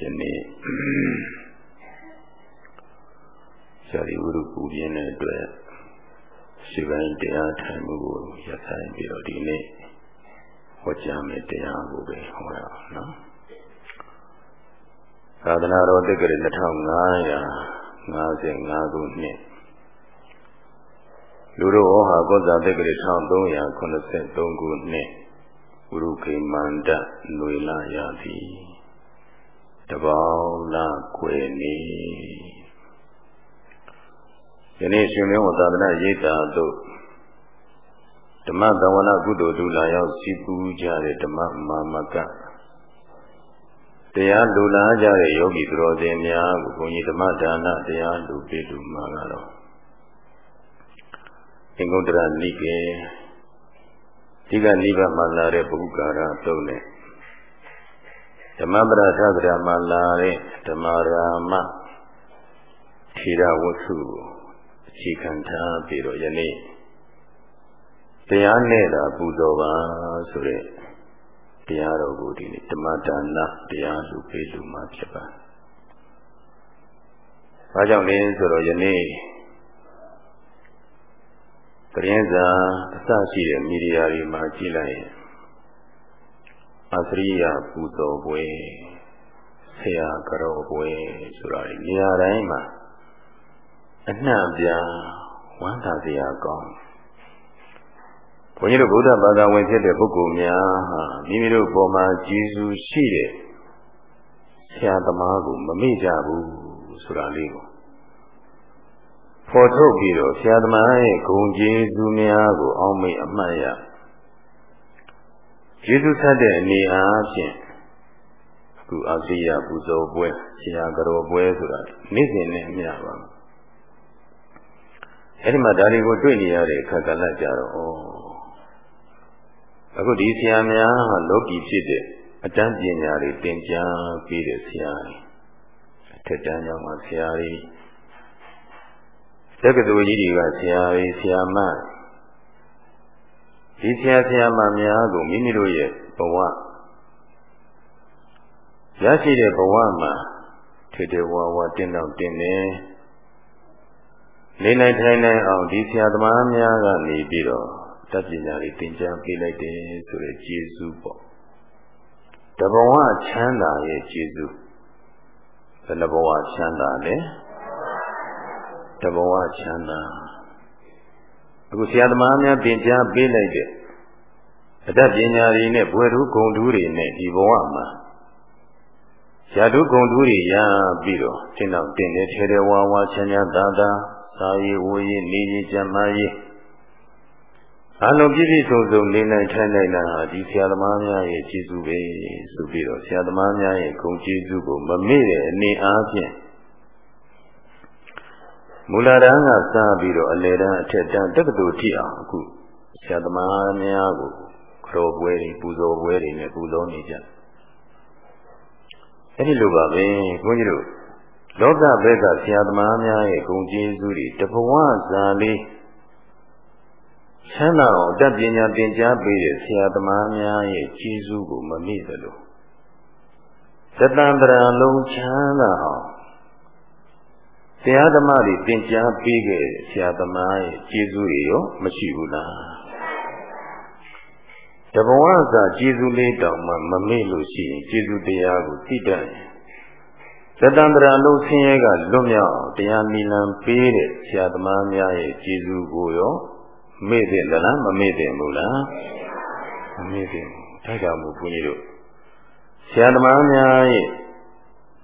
ယနေ့ဇာတိဝိရုပူပြင်းတဲ့အတွက်ရှိပိုင်းတရားထိုင်မှုကိုရဆိုင်ပြီးတော့ဒီနေ့ဟောကြားမယ်တရားကိုပဲဟောရအောင်နော်သာသနာတော်တက္ကရာ2555ခုနှစ်လူတို့ဩဟာကောဇာတက္ကရာ1383ခုနှစ်ဝရုခေမန္တຫນွေလာရသည် တပေါင်းလာခွေနေယနေ့ရှင်မင်းဝသာသနာရိပ်သာတို့ဓမ္မသဝနာကုသိုလ်ဒုလာရောက်စီပူးကြတဲ့ဓမ္မမာမကတရားလူလာကြတဲ့ယောဂီသူတော်စင်များကိုဘုန်းကြီးဓမ္မဒါနတရားလူပေးလူမှာကတော့အင်္ဂုတ္တရနိကေဒီကနိဗ္ဗာန်မှာလာတဲ့ပုဂ္ဂကာရသုံးနဲ့ ဓမ္မပရသဗရာမှာလာတဲ့ဓမ္မရာမထေရဝတ္ထုကိုအခြေခံထားပြီးတော့ယနေ့တရားနဲ့တာပူဇော်ပါဆိုတဲ့တရားတော်ကိုဒီနေ့ဓမ္မဒါနတရားလူပေးလူမှာဖြစ်ပါ။ဘာကြောင့်လဲဆိုတော့ယနေ့ကရင်စာအစရှိတဲ့မီဒီယာတွေမှာကြည့်လိုက်ရင် အသရိယပူဇော်ပွဲဆရာကတော်ပွဲဆိုတာနေရာတိုင်းမှာအနှံ့ပြဝမ်းသာစရာကောင်းဘုန်းကြီးတို့ဗုဒ္ဓဘာသာဝင်ဖြစ်တဲ့ပုဂ္ဂိုလ်များဟာမိမိတို့ပေါ်မှာကျေးဇူးရှိတဲ့ဆရာသမားကိုမမေ့ကြဘူးဆိုတာလေးကိုဖော်ထုတ်ပြီးတော့ဆရာသမားရဲ့ဂုဏ်ကျေးဇူးများကိုအောက်မေ့အမှတ်ရ ကျေးဇူးဆက်တဲ့အနေအားဖြင့်အခုအစိယပူဇော်ပွဲဆရာကတော်ပွဲဆိုတာနေ့စဉ်နဲ့အမျှပါအဲ့ဒီမှာဒါတွေကိုတွေ့နေရတဲ့အခါကလည်းကြတော့ဩအခုဒီဆရာများဟာလောကီဖြစ်တဲ့အတန်းပညာတွေသင်ကြားပေးတဲ့ဆရာတွေအထက်တန်းကျောင်းမှာဆရာတွေတက္ကသိုလ်ကြီးတွေကဆရာတွေဆရာမ ဒီဆရာဆရာမများကိုမိမိတို့ရဲ့ဘဝရရှိတဲ့ဘဝမှာထေထေဝါဝါတင်းတော့တင်းနေနေနိုင်ထိုင်နိုင်အောင်ဒီဆရာသမားများကနေပြီးတော့တတ်ပညာတွေသင်ကြားပေးလိုက်တယ်ဆိုတဲ့ကျေးဇူးပေါ့တဘဝချမ်းသာရဲ့ကျေးဇူးဘယ်နှဘဝချမ်းသာလဲတဘဝချမ်းသာ အခုဆရာသမားများသင်ကြားပေးလိုက်တဲ့အတတ်ပညာတွေနဲ့ဘွယ်ထူးဂုံထူးတွေနဲ့ဒီဘဝမှာရာထူးဂုံထူးတွေရပြီးတော့သင်တော့တင်နေထဲထဲဝါဝါချမ်းသာသာသာစာရေးဝေးရေးနေရေးကြမ်းမာရေးအလုံးပြည့်ပြည့်စုံစုံနေနိုင်ထိုင်နိုင်တာဟာဒီဆရာသမားများရဲ့ကျေးဇူးပဲဆိုပြီးတော့ဆရာသမားများရဲ့ဂုဏ်ကျေးဇူးကိုမမေ့တဲ့အနေအားဖြင့် မူလတန်းကစပြီးတော့အလယ်တန်းအထက်တန်းတက္ကသိုလ်ထိအောင်အခုဆရာသမားများကိုခရောပွဲတွေပူဇော်ပွဲတွေနဲ့ပူဇော်နေကြအဲ့ဒီလိုပါပဲဘုန်းကြီးတို့လောကဘက်ကဆရာသမားများရဲ့ဂုဏ်ကျေးဇူးတွေတဘဝဇာလေးချမ်းသာအောင်တတ်ပညာသင်ကြားပေးတဲ့ဆရာသမားများရဲ့ကျေးဇူးကိုမမေ့သလိုသတ္တံပရာလုံးချမ်းသာအောင် တရားဓမ္မတွေသင်ကြားပေးခဲ့တဲ့ဆရာသမားရဲ့ကျေးဇူးတွေရောမရှိဘူးလားတဘဝစာကျေးဇူးလေးတောင်မှမမေ့လို့ရှိရင်ကျေးဇူးတရားကိုသိတတ်ရင်သတ္တန္တရာလုံးဆင်းရဲကလွတ်မြောက်အောင်တရားနိလန်ပေးတဲ့ဆရာသမားများရဲ့ကျေးဇူးကိုရောမေ့တဲ့လားမမေ့တဲ့ဘူးလားမမေ့တဲ့ဒါကြောင့်မို့ဘုန်းကြီးတို့ဆရာသမားများရဲ့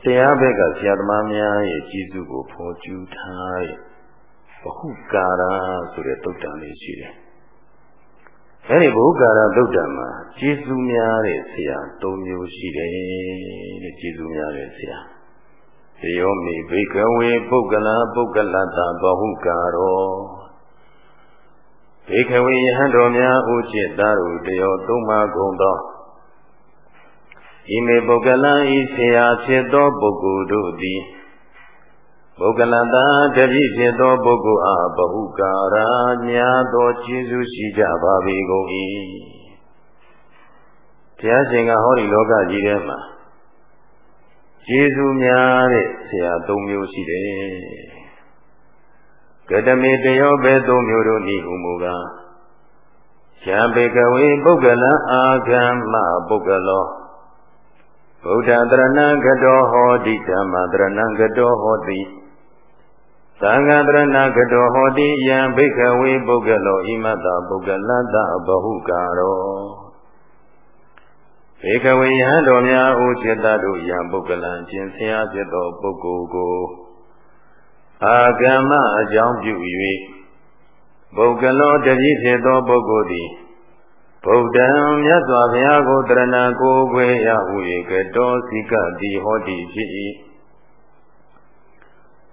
တရားဘက်ကဆရာသမားများရဲ့ကျေးဇူးကိုဖော်ကျူးထားတဲ့ဘဟုကာရဆိုတဲ့တုတ်တန်လေးရှိတယ်။အဲဒီဘဟုကာရတုတ်တန်မှာကျေးဇူးများတဲ့ဆရာ၃မျိုးရှိတယ်တဲ့ကျေးဇူးများတဲ့ဆရာ။သေယောမိဘိကဝေပုဂ္ဂလပုဂ္ဂလတဘဟုကာရောဘေခဝေယဟန်တော်များဥจิตသားတို့တယောသုံးပါးကုန်သော ဤမေပုဂ္ဂလဤဆရာဖြစ်သောပုဂ္ဂိုလ်တို့သည်ပုဂ္ဂလတာတပိဖြစ်သောပုဂ္ဂိုလ်အားဘဟုကာရာညာသောကျေးဇူးရှိကြပါပေကုန်၏ဘုရားရှင်ကဟောဒီလောကကြီးထဲမှာကျေးဇူးများတဲ့ဆရာ၃မျိုးရှိတယ်ကတမေတယောပဲ၃မျိုးတို့ဤဟုမူကားယံဘေကဝေပုဂ္ဂလံအာဂမ္မပုဂ္ဂလော ဗုဒ္ဓတရဏံကတောဟောတိဓမ္မတရဏံကတောဟောတိသံဃာတရဏကတောဟောတိယံဘိခဝေပုဂ္ဂလောဣမတပုဂ္ဂလတ္တဘဟုကာရောဧကဝေယံတော်များအိုจิตတို့ယံပုဂ္ဂလံခြင်းဆရာဖြစ်သောပုဂ္ဂိုလ်ကိုအာဂမအကြောင်းပြု၍ပုဂ္ဂလောတတိဖြစ်သောပုဂ္ဂိုလ်သည် ဗုဒ္ဓံမြတ်စွာဘုရားကိုတရဏကိုခွေရဟု၍ကတောစိကတိဟောတိဖြစ်၏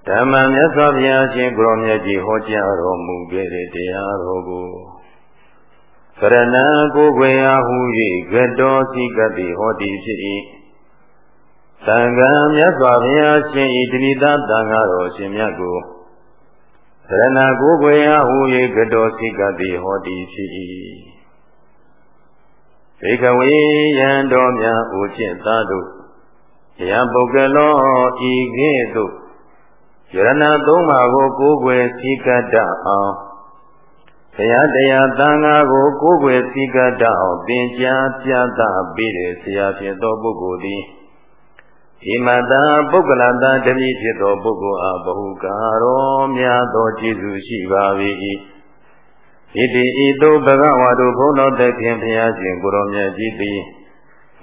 ဓမ္မမြတ်စွာဘုရားရှင်ကိုရောမြတ်ကြီးဟောကြားတော်မူခဲ့တဲ့တရားတော်ကိုကရဏကိုခွေရဟု၍ကတောစိကတိဟောတိဖြစ်၏သံဃာမြတ်စွာဘုရားရှင်ဤတဏိတသံဃာတော်ရှင်မြတ်ကိုသရဏကိုခွေရဟု၍ကတောစိကတိဟောတိဖြစ်၏ ဘေကဝေယံတော်များဥจิตသားတို့ယံပုဂ္ဂလောဤကဲ့သို့ယရဏသုံးပါးကိုကိုးကွယ်စည်းကပ်တတ်အောင်ဘုရားတရားသံဃာကိုကိုးကွယ်စည်းကပ်တတ်အောင်သင်ကြားပြသပေးတဲ့ဆရာဖြစ်သောပုဂ္ဂိုလ်သည်ဒီမတပုဂ္ဂလတတတိဖြစ်သောပုဂ္ဂိုလ်အားဘဟုကာရောများသောကျေးဇူးရှိပါ၏ ဣတိဤသို့ဘဂဝါတို့ဘုန်းတော်သခင်ဘုရားရှင်ကိုရောမြတ်ကြီးသည်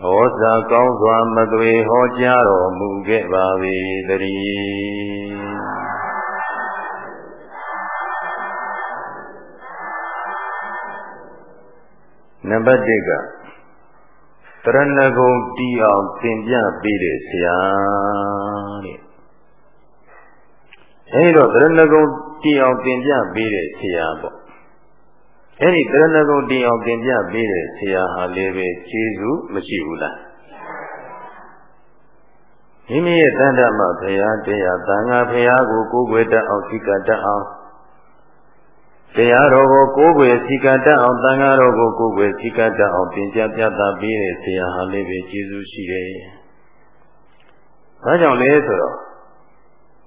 ဟောစာကောင်းစွာမသွေဟောကြားတော်မူခဲ့ပါ၏တည်းနံပါတ်1ကတရဏဂုံတီအောင်သင်ပြပေးတဲ့ဆရာတဲ့အဲဒီတော့တရဏဂုံတီအောင်သင်ပြပေးတဲ့ဆရာပေါ့ အဲ့ဒီတရဏဂုံတင်အောင်တင်ပြပေးတဲ့ဆရာဟာလည်းပဲကျေးဇူးမရှိဘူးလားမိမိရဲ့တန်တမဘုရားတရားသံဃာဘုရားကိုကိုးကွယ်တတ်အောင်စိကတတ်အောင်တရားတော်ကိုကိုးကွယ်စိကတတ်အောင်သံဃာတော်ကိုကိုးကွယ်စိကတတ်အောင်သင်ကြားပြသပေးတဲ့ဆရာဟာလည်းပဲကျေးဇူးရှိတယ်။ဒါကြောင့်လဲဆိုတော့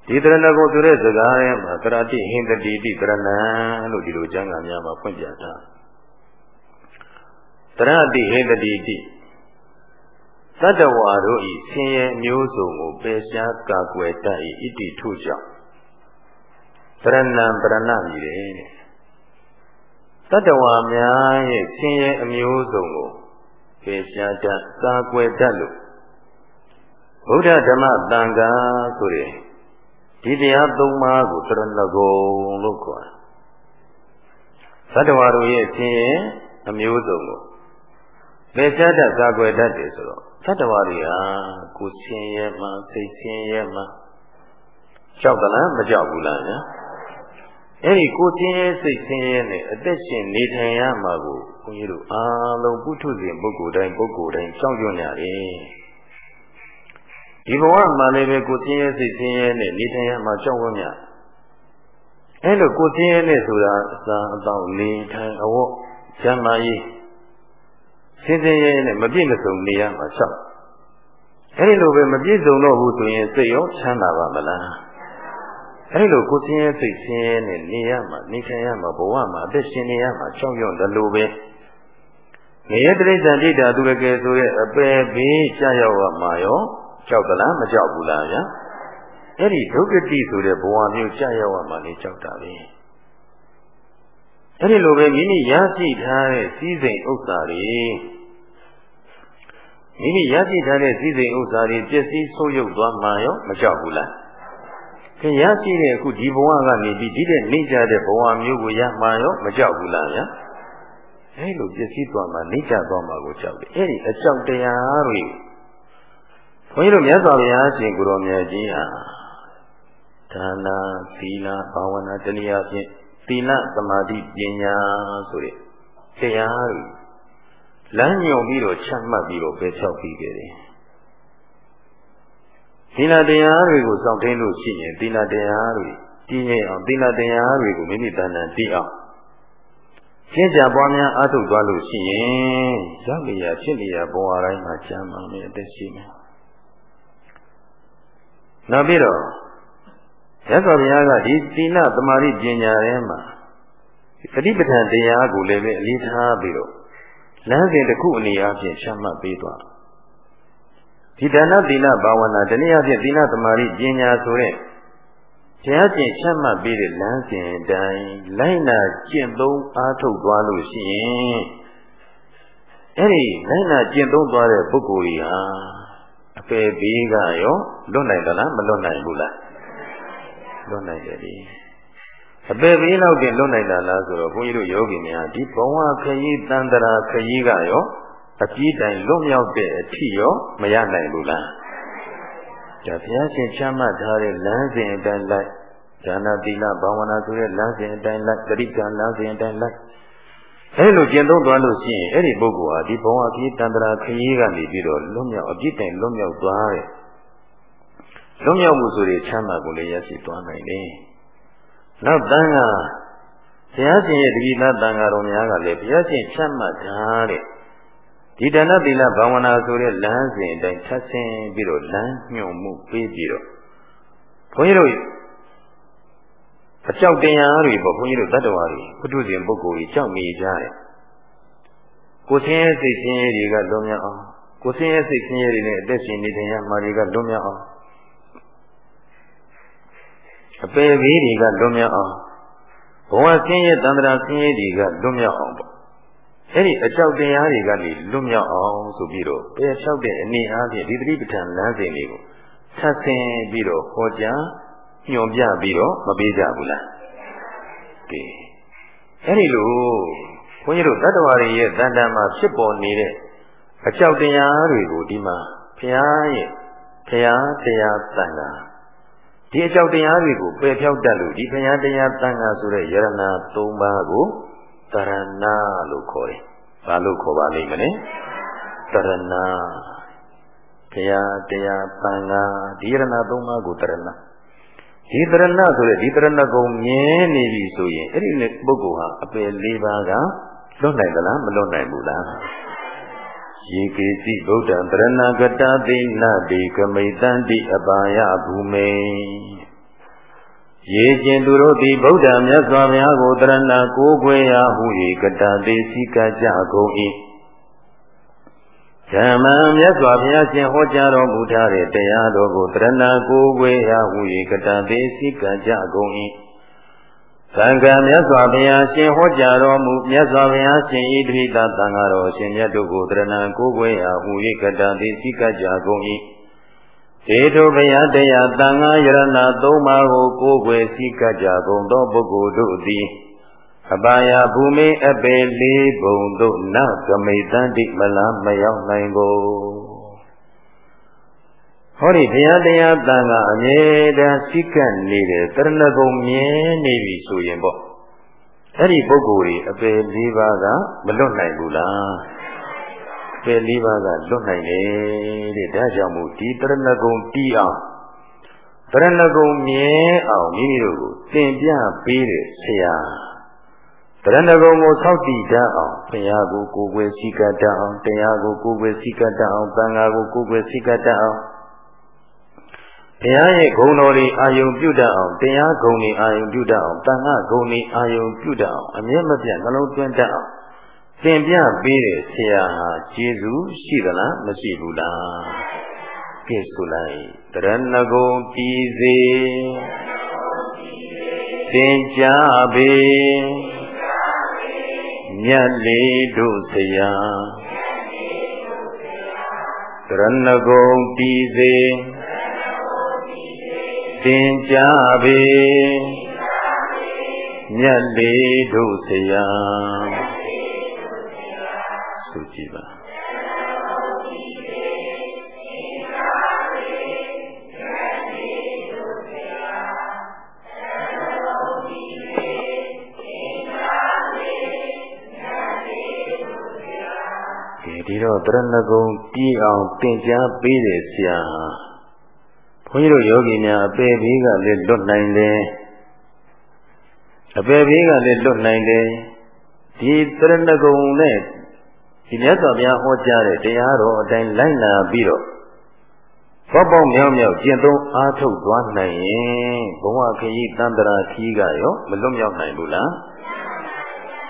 ဒီတရဏဂုံဆိုတဲ့စကားထဲမှာတရတိဟင်တတိတိတရဏံလို့ဒီလိုကျမ်းဂန်များမှာဖွင့်ပြထားတရတိဟင်တတိတိသတ္တဝါတို့ဤဆင်းရဲမျိုးစုံကိုပယ်ရှားကာကွယ်တတ်၏ဣတိထုကြောင့်တရဏံပရဏမြည်တယ်တတ္တဝါများရဲ့ဆင်းရဲအမျိုးစုံကိုပယ်ရှားတတ်ကာကွယ်တတ်လို့ဗုဒ္ဓဓမ္မသံဃာဆိုတဲ့ ဒီတရားသုံးပါးကိုတရဏဂုံလို့ခေါ်တယ်သတ္တဝါတို့ရဲ့ဆင်းရဲအမျိုးစုံကိုပေချတတ်ကာကွယ်တတ်တယ်ဆိုတော့သတ္တဝါတွေဟာကိုယ်ဆင်းရဲမှစိတ်ဆင်းရဲမှကြောက်သလားမကြောက်ဘူးလားညာအဲ့ဒီကိုယ်ဆင်းရဲစိတ်ဆင်းရဲနဲ့အသက်ရှင်နေထိုင်ရမှာကိုဘုန်းကြီးတို့အားလုံးပုထုဇဉ်ပုဂ္ဂိုလ်တိုင်းပုဂ္ဂိုလ်တိုင်းကြောက်ရွံ့ကြတယ် ဒီဘဝမှာလည်းပဲကိုယ်ချင်းရဲ့စိတ်ချင်းရဲ့နဲ့နေထိုင်ရမှာကြောက်ဝန်းမြအဲ့လိုကိုယ်ချင်းရဲ့နဲ့ဆိုတာအစာအသောက်နေထိုင်အဝတ်ကျမ်းမာရေးစင်စင်ရဲ့နဲ့မပြည့်မစုံနေရမှာရှောက်အဲ့ဒီလိုပဲမပြည့်စုံတော့ဘူးဆိုရင်စိတ်ရောချမ်းသာပါမလားအဲ့လိုကိုယ်ချင်းရဲ့စိတ်ချင်းရဲ့နဲ့နေရမှာနေထိုင်ရမှာဘဝမှာအသက်ရှင်နေရမှာကြောက်ရွံ့တယ်လို့ပဲငရဲတိရစ္ဆာန်ဒိဋ္ဌာသူရကယ်ဆိုရဲ့အပယ်ဘေးကြာရောက်ရမှာရော ကြောက်သလားမကြောက်ဘူးလားဗျာအဲ့ဒီဒုက္ခတိဆိုတဲ့ဘဝမျိုးကြာရောက်ရမှလည်းကြောက်တာပဲအဲ့ဒီလိုပဲမိမိရရှိထားတဲ့စည်းစိမ်ဥစ္စာတွေမိမိရရှိထားတဲ့စည်းစိမ်ဥစ္စာတွေပျက်စီးဆုံးယုတ်သွားမှရောမကြောက်ဘူးလားခင်ရရှိတဲ့အခုဒီဘဝကနေပြီးဒီတဲ့နေကြတဲ့ဘဝမျိုးကိုရမှရောမကြောက်ဘူးလားဗျာအဲလိုပျက်စီးသွားမှနေကြသွားမှကိုကြောက်တယ်အဲ့ဒီအကြောက်တရားတွေ ဘုန်းကြီးတို့မြတ်စွာဘုရားရှင်ကိုရောမြတ်ကြီးဟာဒါနာသီလဘာဝနာတနည်းအားဖြင့်သီလသမာဓိပညာဆိုတဲ့တရားတွေလမ်းညွှန်ပြီးတော့ချမှတ်ပြီးတော့ပဲချောက်ပြီးခဲ့တယ်သီလတရားတွေကိုစောင့်ထိန်လို့ရှိရင်သီလတရားတွေတည်ငြိမ်အောင်သီလတရားတွေကိုမိမိတဏ္ဍာတည်အောင်ရှင်းကြပွားများအားထုတ်သွားလို့ရှိရင်ရောက်လျာဖြစ်လျာဘဝတိုင်းမှာကျမ်းမာမယ်အသက်ရှိမယ် နောက်ပြီးတော့ရသော်ဘုရားကဒီသီလသမာဓိပညာထဲမှာတတိပဋ္ဌာန်တရားကိုလည်းပဲအလေးထားပြီးတော့လမ်းစဉ်တစ်ခုအနေအချင်းချမှတ်ပေးသွားဒီဒါနသီလဘာဝနာတနည်းအားဖြင့်သီလသမာဓိပညာဆိုတဲ့ဘုရားကျင့်ချမှတ်ပေးတဲ့လမ်းစဉ်အတိုင်းလိုက်နာကျင့်သုံးအားထုတ်သွားလို့ရှိရင်အဲ့ဒီလိုက်နာကျင့်သုံးသွားတဲ့ပုဂ္ဂိုလ်ကြီးဟာ အပေဘေးကရောလွတ်နိုင်သလားမလွတ်နိုင်ဘူးလားလွတ်နိုင်တယ်ဒီအပေဘေးလောက်တင်လွတ်နိုင်တာလားဆိုတော့ဘုန်းကြီးတို့ယောဂီများဒီဘဝခရီးတန်တရာခရီးကရောအကြီးတိုင်လွတ်မြောက်တဲ့အထီရောမရနိုင်ဘူးလားဒါဘုရားရှင်ချမှတ်ထားတဲ့လမ်းစဉ်အတိုင်းလိုက်ဉာဏသီလဘာဝနာဆိုတဲ့လမ်းစဉ်အတိုင်းလိုက်တတိကံလမ်းစဉ်အတိုင်းလိုက် အဲလိုကျင့်သုံးသွားလို့ရှိရင်အဲ့ဒီပုဂ္ဂိုလ်ဟာဒီဘဝခရီးတန်တရာခရီးကနေပြီးတော့လွတ်မြောက်အပြစ်တိုင်လွတ်မြောက်သွားတဲ့လွတ်မြောက်မှုဆိုတဲ့ချမ်းသာကိုလည်းရရှိသွားနိုင်တယ်။နောက်တန်ခါဘုရားရှင်ရဲ့တတိနာတန်ခါတော်များကလည်းဘုရားရှင်ချမ်းသာထားတဲ့ဒီတဏ္ဍသီလဘာဝနာဆိုတဲ့လမ်းစဉ်အတိုင်းထပ်ဆင်းပြီးတော့လမ်းညွှန်မှုပေးပြီးတော့ဘုန်းကြီးတို့ အကြောက်တရားတွေပေါ့ဘုန်းကြီးတို့တတ္တဝါတွေပုထုဇဉ်ပုဂ္ဂိုလ်ကြီးကြောက်နေကြတယ်ကိုဆင်းရဲစိတ်ဆင်းရဲတွေကလွန်မြောက်အောင်ကိုဆင်းရဲစိတ်ဆင်းရဲတွေနဲ့အသက်ရှင်နေထိုင်ရမှာတွေကလွန်မြောက်အောင်အပေဘေးတွေကလွန်မြောက်အောင်ဘဝဆင်းရဲတန္တရာဆင်းရဲတွေကလွန်မြောက်အောင်ပေါ့အဲ့ဒီအကြောက်တရားတွေကနေလွတ်မြောက်အောင်ဆိုပြီးတော့ပယ်ဖြောက်တဲ့အနေအားဖြင့်ဒီတိပဋ္ဌာန်လမ်းစဉ်တွေကိုဆတ်ဆင်ပြီးတော့ဟောကြား ညွှန်ပြပြီးတော့မပေးကြဘူးလားကဲအဲ့ဒီလိုဘုန်းကြီးတို့တတ္တဝါတွေရဲ့တန်တန်မှာဖြစ်ပေါ်နေတဲ့အကြောက်တရားတွေကိုဒီမှာဘုရားရဲ့ဘုရားတရားတန်ခါဒီအကြောက်တရားတွေကိုပယ်ဖြောက်တတ်လို့ဒီဘုရားတရားတန်ခါဆိုတဲ့ယရဏ၃ပါးကိုတရဏလို့ခေါ်တယ်။ဘာလို့ခေါ်ပါလိမ့်မလဲ။တရဏဘုရားတရားပန်ကဒီရဏသုံးပါးကိုတရဏ ဒီတရဏဆိုတဲ့ဒီတရဏကုံမြင်နေပြီဆိုရင်အဲ့ဒီပုဂ္ဂိုလ်ဟာအပယ်၄ပါးကလွတ်နိုင်သလားမလွတ်နိုင်ဘူးလား။ယေကေစီဗုဒ္ဓံတရဏဂတသိနတိကမိတန္တိအပါယဘူမေရေကျင်သူတို့သည်ဗုဒ္ဓမြတ်စွာဘုရားကိုတရဏကိုးကွယ်ရာဟု၏ကတတိစီကကြကုန်၏ ဓမ္မမြတ်စွာဘုရားရှင်ဟောကြားတော်မူထားတဲ့တရားတော်ကိုတရဏကိုးကွယ်ရာဟု၏ကတတိစီကကြကုန်၏သံဃာမြတ်စွာဘုရားရှင်ဟောကြားတော်မူမြတ်စွာဘုရားရှင်ဤတိတသံဃာတော်ရှင်မြတ်တို့ကိုတရဏကိုးကွယ်ရာဟု၏ကတတိစီကကြကုန်၏ေတုဘယတရားတန်ဃာယရဏသုံးပါးကိုကိုးကွယ်စည်းကပ်ကြကုန်သောပုဂ္ဂိုလ်တို့သည် အပါယဘူမိအပေလေးဘုံတို့နကမိတန္တိမလားမရောက်နိုင်ကိုဟောဒီဘုရားတရားတန်ခါအမြဲတမ်းစိကပ်နေတဲ့တရဏဂုံမြဲနေပြီဆိုရင်ပေါ့အဲ့ဒီပုဂ္ဂိုလ်ကြီးအပေလေးပါးကမလွတ်နိုင်ဘူးလားပယ်လေးပါးကလွတ်နိုင်တယ်တဲ့ဒါကြောင့်မို့ဒီတရဏဂုံတီးအောင်တရဏဂုံမြဲအောင်မိမိတို့ကိုသင်ပြပေးတဲ့ဆရာ တရဏဂုံကိုဆောက်တည်တတ်အောင်ဘုရားကိုကိုယ်ွယ်စည်းကပ်တတ်အောင်တရားကိုကိုယ်ွယ်စည်းကပ်တတ်အောင်သံဃာကိုကိုယ်ွယ်စည်းကပ်တတ်အောင်ဘုရားရဲ့ဂုဏ်တော်တွေအာယုံပြုတတ်အောင်တရားဂုဏ်တွေအာယုံပြုတတ်အောင်တန်ခါဂုဏ်တွေအာယုံပြုတတ်အောင်အမြဲမပြတ်နှလုံးသွင်းတတ်အောင်သင်ပြပေးတဲ့ဆရာဟာကျေးဇူးရှိသလားမရှိဘူးလားကဲဆိုလိုက်တရဏဂုံတည်စေသင်ကြားပေ မြတ်လေးတို့ဆရာတရဏဂုံတည်စေသင်ကြားပေမြတ်လေးတို့ဆရာဆိုကြည့်ပါ ဒီတော့တရဏဂုံပြည်အောင်သင်ကြားပေးတဲ့ဆရာဘုန်းကြီးတို့ယောဂီများအပေဘေးကလည်းလွတ်နိုင်တယ်အပေဘေးကလည်းလွတ်နိုင်တယ်ဒီတရဏဂုံနဲ့ဒီမြတ်စွာဘုရားဟောကြားတဲ့တရားတော်အတိုင်းလိုက်နာပြီးတော့ဘောပေါမြောက်မြောက်ကျင့်သုံးအားထုတ်သွားနိုင်ရင်ဘဝခရီးတန်တရာခီးကရောမလွတ်မြောက်နိုင်ဘူးလား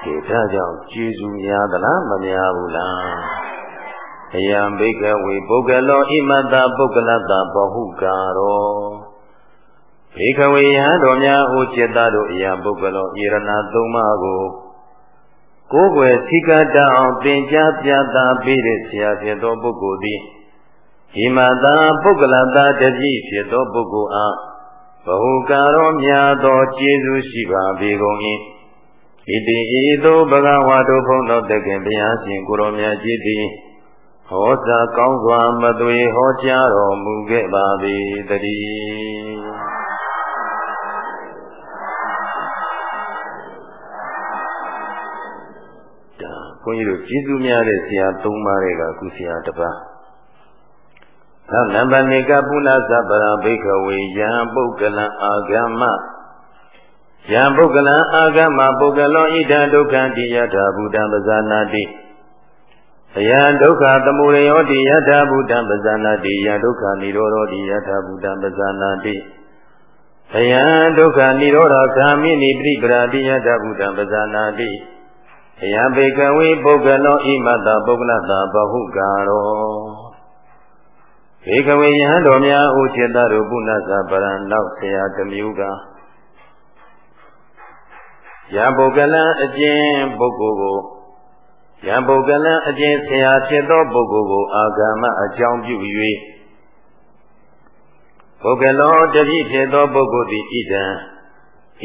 ဒီဒါကြောင့်ကျေးဇူးများသလားမများဘူးလားအ ယံဘိကဝေပုဂ္ဂလောဣမတပုဂ္ဂလတဘဟုကာရောဘေခဝေယံတော်များဟူจิตတို့အယံပုဂ္ဂလောဣရဏသုံးပါးကိုကိုယ်ွယ်သိကတအောင်သင်ကြားပြသပေးတဲ့ဆရာဖြစ်သောပုဂ္ဂိုလ်သည်ဣမတာပုဂ္ဂလတာတတိဖြစ်သောပုဂ္ဂိုလ်အားဘဟုကာရောများသောကျေးဇူးရှိပါပေကုန်၏ဣတိဤသို့ဘဂဝါတို့ဘုန်းတော်တခင်ဘုရားရှင်ကိုရောမြတ်ကြီးသည် ဟောစာကောင်းစွာမသွေဟောကြားတော်မူခဲ့ပါ၏တည်းဒါဘုန်းကြီးတို့ကျေးဇူးများတဲ့ဆရာ၃ပါးတွေကအခုဆရာတစ်ပါးနောက်နံပါတ်၄ကပုဏ္ဏသဗ္ဗရာဘိခဝေယံပုဂ္ဂလံအာဂမယံပုဂ္ဂလံအာဂမပုဂ္ဂလောဣဒံဒုက္ခတိယထာဘူတံပဇာနာတိ အယံဒုက္ခသမုဒယောတိယထာဘူတံပဇာနာတိယံဒုက္ခនិရောဓောတိယထာဘူတံပဇာနာတိအယံဒုက္ခនិရောဓဂာမိနိပရိပရာတိယထာဘူတံပဇာနာတိအယံဘေကဝေပုဂ္ဂလောဣမတပုဂ္ဂလတဘဟုကာရောဧကဝေယဟန်တော်များဥจิตတို့ပုဏ္ဏဇာပရံနောက်ဆရာတစ်မျိုးကယံပုဂ္ဂလံအကျင့်ပုဂ္ဂိုလ်ကို ယံပုဂ္ဂလံအကျင့်ဆရာဖြစ်သောပုဂ္ဂိုလ်ကို အာဂမအကြောင်းပြု၍ပုဂ္ဂလောတတိဖြစ်သောပုဂ္ဂိုလ်သည်ဣဒံ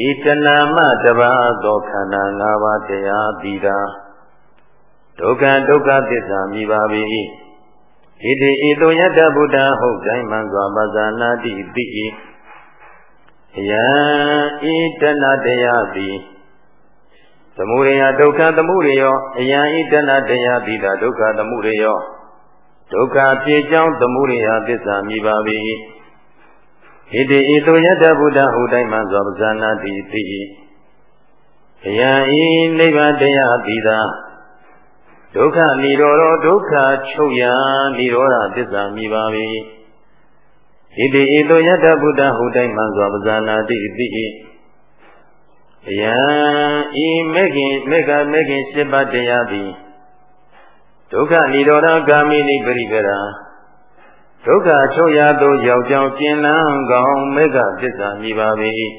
ဤတဏမတပါသောခန္ဓာ၅ပါးတရားတိတာဒုက္ခဒုက္ခသစ္စာမြည်ပါ၏ဣတိဤသို့ယတ္တဗုဒ္ဓဟုတ်တိုင်းမှန်စွာပဇာနာတိတိဤအယံဤတဏတရားသည် သမုဒယဒုက္ခသမုဒယောအယံဤတဏတရားသည်ဒုက္ခသမုဒယောဒုက္ခဖြစ်ကြောင်းသမုဒယသစ္စာမြည်ပါ၏ဣတိဤသို့ယတ္တဗုဒ္ဓဟုတ်တိုင်းမှန်စွာပဇာနာတိတိဤအယံဤနိဗ္ဗာန်တရားသည်သာဒုက္ခនិရောဓဒုက္ခချုပ်ရာនិရောဓသစ္စာမြည်ပါ၏ဣတိဤသို့ယတ္တဗုဒ္ဓဟုတိုင်းမှန်စွာပဇာနာတိတိ၏အ ယံဤမေခင်မေကမေခင်၈ပါးတရားသည်ဒုက္ခនិရောဓဂာမိနိပရိပရာဒုက္ခချုပ်ရာသို့ရောက်ကြောင်းကျင်လန်းကောင်းမေကသစ္စာမြည်ပါ၏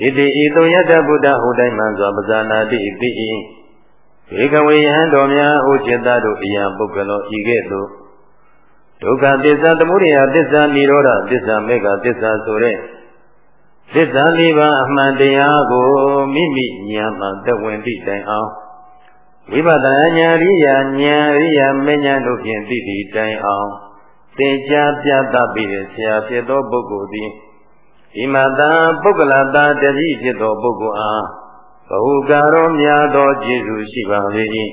ဣတိဤသို့ယတ္တဗုဒ္ဓဟုတိုင်းမှန်စွာပဇာနာတိတိ၏ဧကဝေယံတော်များဟူจิตတို့အယံပုဂ္ဂလောဤကဲ့သို့ဒုက္ခသစ္စာသမုဒယသစ္စာនិရောဓသစ္စာမေဃသစ္စာဆိုတဲ့ သစ္စာလေးပါးအမှန်တရားကိုမိမိဉာဏ်မှတဝင်သိတိုင်အောင်ဝိပဿနာဉာဏ်ရိယာဉာဏ်ရိယာမဉဏ်တို့ဖြင့်သိသည့်တိုင်အောင်သင်ကြားပြသပြီးတဲ့ဆရာဖြစ်သောပုဂ္ဂိုလ်သည်ဣမတံပုဂ္ဂလတာတတိဖြစ်သောပုဂ္ဂိုလ်အားဘဟုကာရောများသောကျေးဇူးရှိပါ၏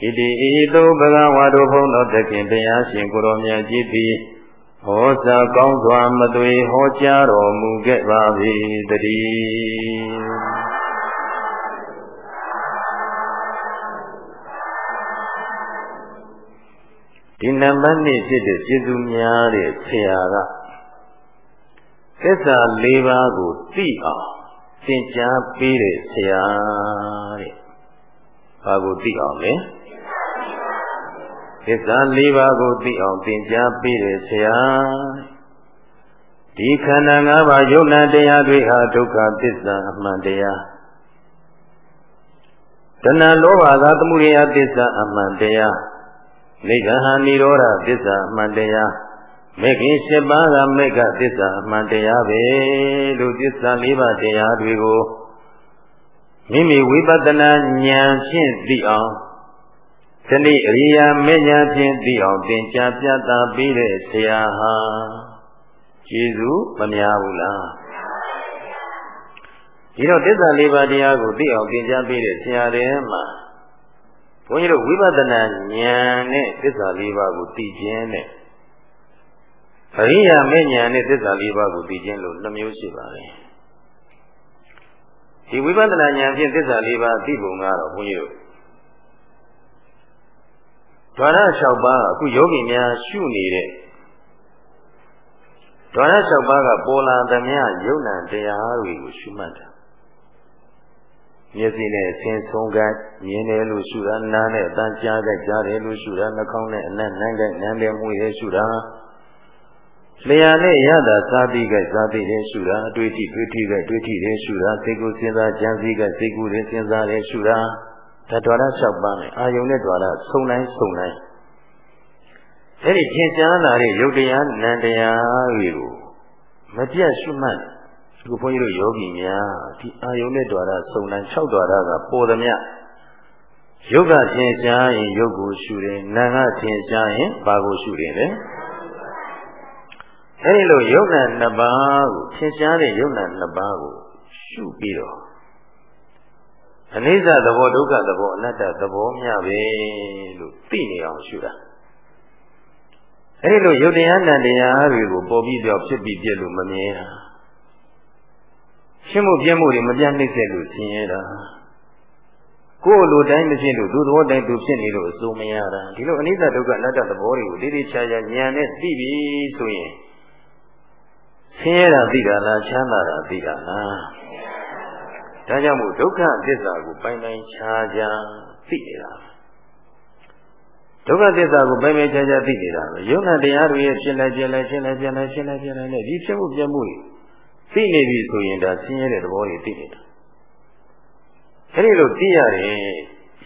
ဣတိဤသို့ဘဂဝါတို့ဘုန်းတော်တခင်တရားရှင်ကိုရောမြတ်ကြီးသည် ဟောစာကောင်းစွာမသွေဟောကြားတော်မူခဲ့ပါ၏တည်းဒီနံပါတ်2ဖြစ်တဲ့ကျေးဇူးများတဲ့ဆရာကသစ္စာ၄ပါးကိုသိအောင်သင်ကြားပေးတဲ့ဆရာတဲ့။ဘာကိုသိအောင်လဲ။ သစ္စာ၄ပါးကိုသိအောင်သင်ကြားပေးတဲ့ဆရာ။ဒီခန္ဓာ၅ပါးယုံနာတရားတွေဟာဒုက္ခသစ္စာအမှန်တရား။တဏှာလောဘသာသမှုရိယသစ္စာအမှန်တရား။နိဗ္ဗာန်နိရောဓသစ္စာအမှန်တရား။မေခင်၈ပါးကမေကသစ္စာအမှန်တရားပဲလို့သစ္စာ၄ပါးတရားတွေကိုမိမိဝိပဿနာဉာဏ်ဖြင့်သိအောင် ဒီနေ့အရိယာမေညာဖြင့်သိအောင်သင်ကြားပြသပေးတဲ့ဆရာဟာကျေးဇူးမများဘူးလားဒီတော့သစ္စာလေးပါးတရားကိုသိအောင်သင်ကြားပေးတဲ့ဆရာတွေမှာဘုန်းကြီးတို့ဝိပဿနာဉာဏ်နဲ့သစ္စာလေးပါးကိုသိခြင်းနဲ့အရိယာမေညာနဲ့သစ္စာလေးပါးကိုသိခြင်းလို့နှမျိုးရှိပါတယ်ဒီဝိပဿနာဉာဏ်ဖြင့်သစ္စာလေးပါးသိပုံကတော့ဘုန်းကြီးတို့ ဓာရ၆ပါးအခုယောဂီများရှုနေတဲ့ဒေါရ၆ပါးကပေါ်လာသမျှယုံနာတရားတွေကိုရှုမှတ်တာမျက်စိနဲ့ဆင်ဆုံးကမြင်တယ်လို့ရှုတာနားနဲ့အတန်းကြားကကြားတယ်လို့ရှုတာနှာခေါင်းနဲ့အနက်နမ်းကနမ်းတယ်မှုရဲ့ရှုတာလျာနဲ့ရတာသာတိကသာတိရဲ့ရှုတာအတွေ့အထိတွေ့ထိကတွေ့ထိရဲ့ရှုတာစိတ်ကိုစဉ်းစားကြံစည်ကစိတ်ကိုယ်စဉ်းစားရဲ့ရှုတာ ဒါတော်ရ၆ပါးနဲ့အာယုန်နဲ့တော်ရဆုံတိုင်းဆုံတိုင်းအဲ့ဒီသင်ရှားလာတဲ့ယုတ်တရားနံတရားတွေကိုမပြတ်ရှုမှတ်ဒီဘုန်းကြီးတို့ယောဂီများဒီအာယုန်နဲ့တော်ရဆုံတိုင်း၆တော်ရကပေါ်သမျှယုတ်ကသင်ရှားရင်ယုတ်ကိုရှုတယ်နာကသင်ရှားရင်ဘာကိုရှုတယ်လဲအဲဒီလိုယုတ်နာနှစ်ပါးကိုသင်ရှားတဲ့ယုတ်နာနှစ်ပါးကိုရှုပြီးတော့ အနိစ္စသဘောဒုက္ခသဘောအနတ္တသဘောမျှပဲလို့သိနေအောင်ရှုတာအဲဒီလိုယုတ်တရားနံတရားတွေကိုပေါ်ပြီးပြောဖြစ်ပြီးပြည့်လို့မမြင်တာရှင်းမှုပြည့်မှုတွေမပြတ်နှိမ့်ဆက်လို့ဆင်းရဲတာကိုယ်လိုတိုင်းမဖြစ်လို့သူ့သဘောတိုင်းသူဖြစ်နေလို့အစိုးမရတာဒီလိုအနိစ္စဒုက္ခအနတ္တသဘောတွေကိုတိတိကျကျဉာဏ်နဲ့သိပြီဆိုရင်ဆင်းရဲတာသိတာလားချမ်းသာတာသိတာလား ဒါကြောင့်မို့ဒုက္ခသစ္စာကိုပိုင်ပိုင်ခြားခြားသိနေတာဒုက္ခသစ္စာကိုပိုင်ပိုင်ခြားခြားသိနေတာပဲယုံနာတရားတွေရဲ့ဖြစ်လိုက်ပြလိုက်ဖြစ်လိုက်ပြလိုက်ဖြစ်လိုက်ပြလိုက်နဲ့ဒီဖြစ်မှုပြမှုတွေသိနေပြီဆိုရင်ဒါဆင်းရဲတဲ့သဘောတွေသိနေတာအဲဒီလိုသိရတယ်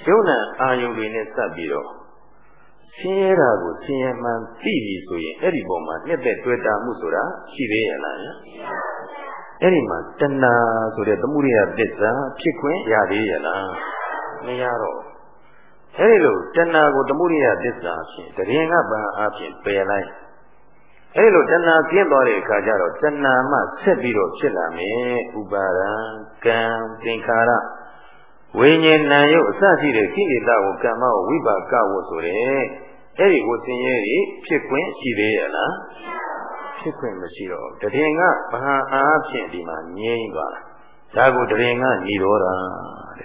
ယုံနာအာယုန်တွေနဲ့စပ်ပြီးတော့ဆင်းရဲတာကိုဆင်းရဲမှန်သိပြီဆိုရင်အဲ့ဒီပုံမှာနှစ်သက်တွေ့တာမှုဆိုတာရှိသေးရဲ့လား အဲ့ဒီမှာတဏှာဆိုတဲ့သမှုရိယသစ္စာဖြစ်ခွင့်ရသေးရဲ့လားမရတော့အဲ့ဒီလိုတဏှာကိုသမှုရိယသစ္စာဖြင့်တရင်ကပံအဖြစ်ပယ်လိုက်အဲ့လိုတဏှာပြင်းသွားတဲ့အခါကျတော့တဏှာမှဆက်ပြီးတော့ဖြစ်လာမယ်ဥပါဒံကံသင်္ခါရဝိညာဉ်နာယုတ်အစရှိတဲ့ကိလေသာကိုကမ္မဝိပါကဝဆိုတဲ့အဲ့ဒီကိုဆင်းရဲကြီးဖြစ်ခွင့်ရှိသေးရဲ့လား ဖြစ်ခွင့်မရှိတော့တရင်ကဘာအားဖြင့်ဒီမှာငြိမ့်သွားတာဒါကိုတရင်ကညီတော်တာ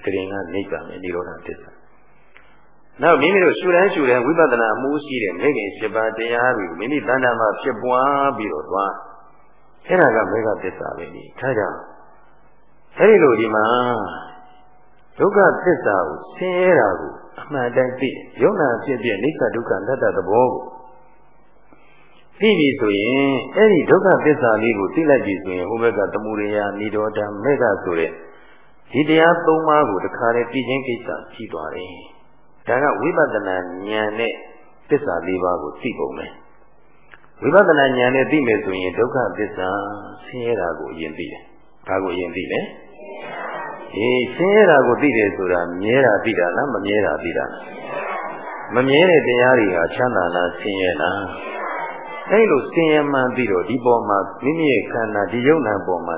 တရင်ကနေကြမယ်ညီတော်တာတစ္ဆာနောက်မိမိတို့ရှုတိုင်းရှုတိုင်းဝိပဿနာအမှုရှိတဲ့မိခင်7ပါးတရားတွေမိမိတဏ္ဍာမှာဖြစ်ပွားပြီးတော့သွားအဲ့ဒါကမေဃသစ္စာပဲဒီဒါကြောင့်အဲ့ဒီလိုဒီမှာဒုက္ခသစ္စာကိုဆင်းရဲတာကိုအမှန်တိုင်းသိယုံနာဖြစ်ဖြစ်အိဋ္ဌဒုက္ခလက်တသဘောကို သိပြီဆိုရင်အဲ့ဒီဒုက္ခသစ္စာလေးကိုသိလိုက်ပြီဆိုရင်ဟိုဘက်ကသမုဒယနိရောဓမေဃဆိုတဲ့ဒီတရားသုံးပါးကိုတခါတည်းသိချင်းကိစ္စကြီးသွားတယ်။ဒါကဝိပဿနာဉာဏ်နဲ့သစ္စာလေးပါးကိုသိပုံပဲ။ဝိပဿနာဉာဏ်နဲ့သိမယ်ဆိုရင်ဒုက္ခသစ္စာဆင်းရဲတာကိုအရင်သိတယ်။ဒါကိုအရင်သိတယ်။အေးဆင်းရဲတာကိုသိတယ်ဆိုတာမြဲတာသိတာလားမမြဲတာသိတာလားမမြဲတဲ့တရားတွေဟာချမ်းသာလားဆင်းရဲလား အဲလိုဆင်းရဲမှန်းပြီးတော့ဒီပေါ်မှာမိမိရဲ့ခန္ဓာဒီယုံနာပေါ်မှာ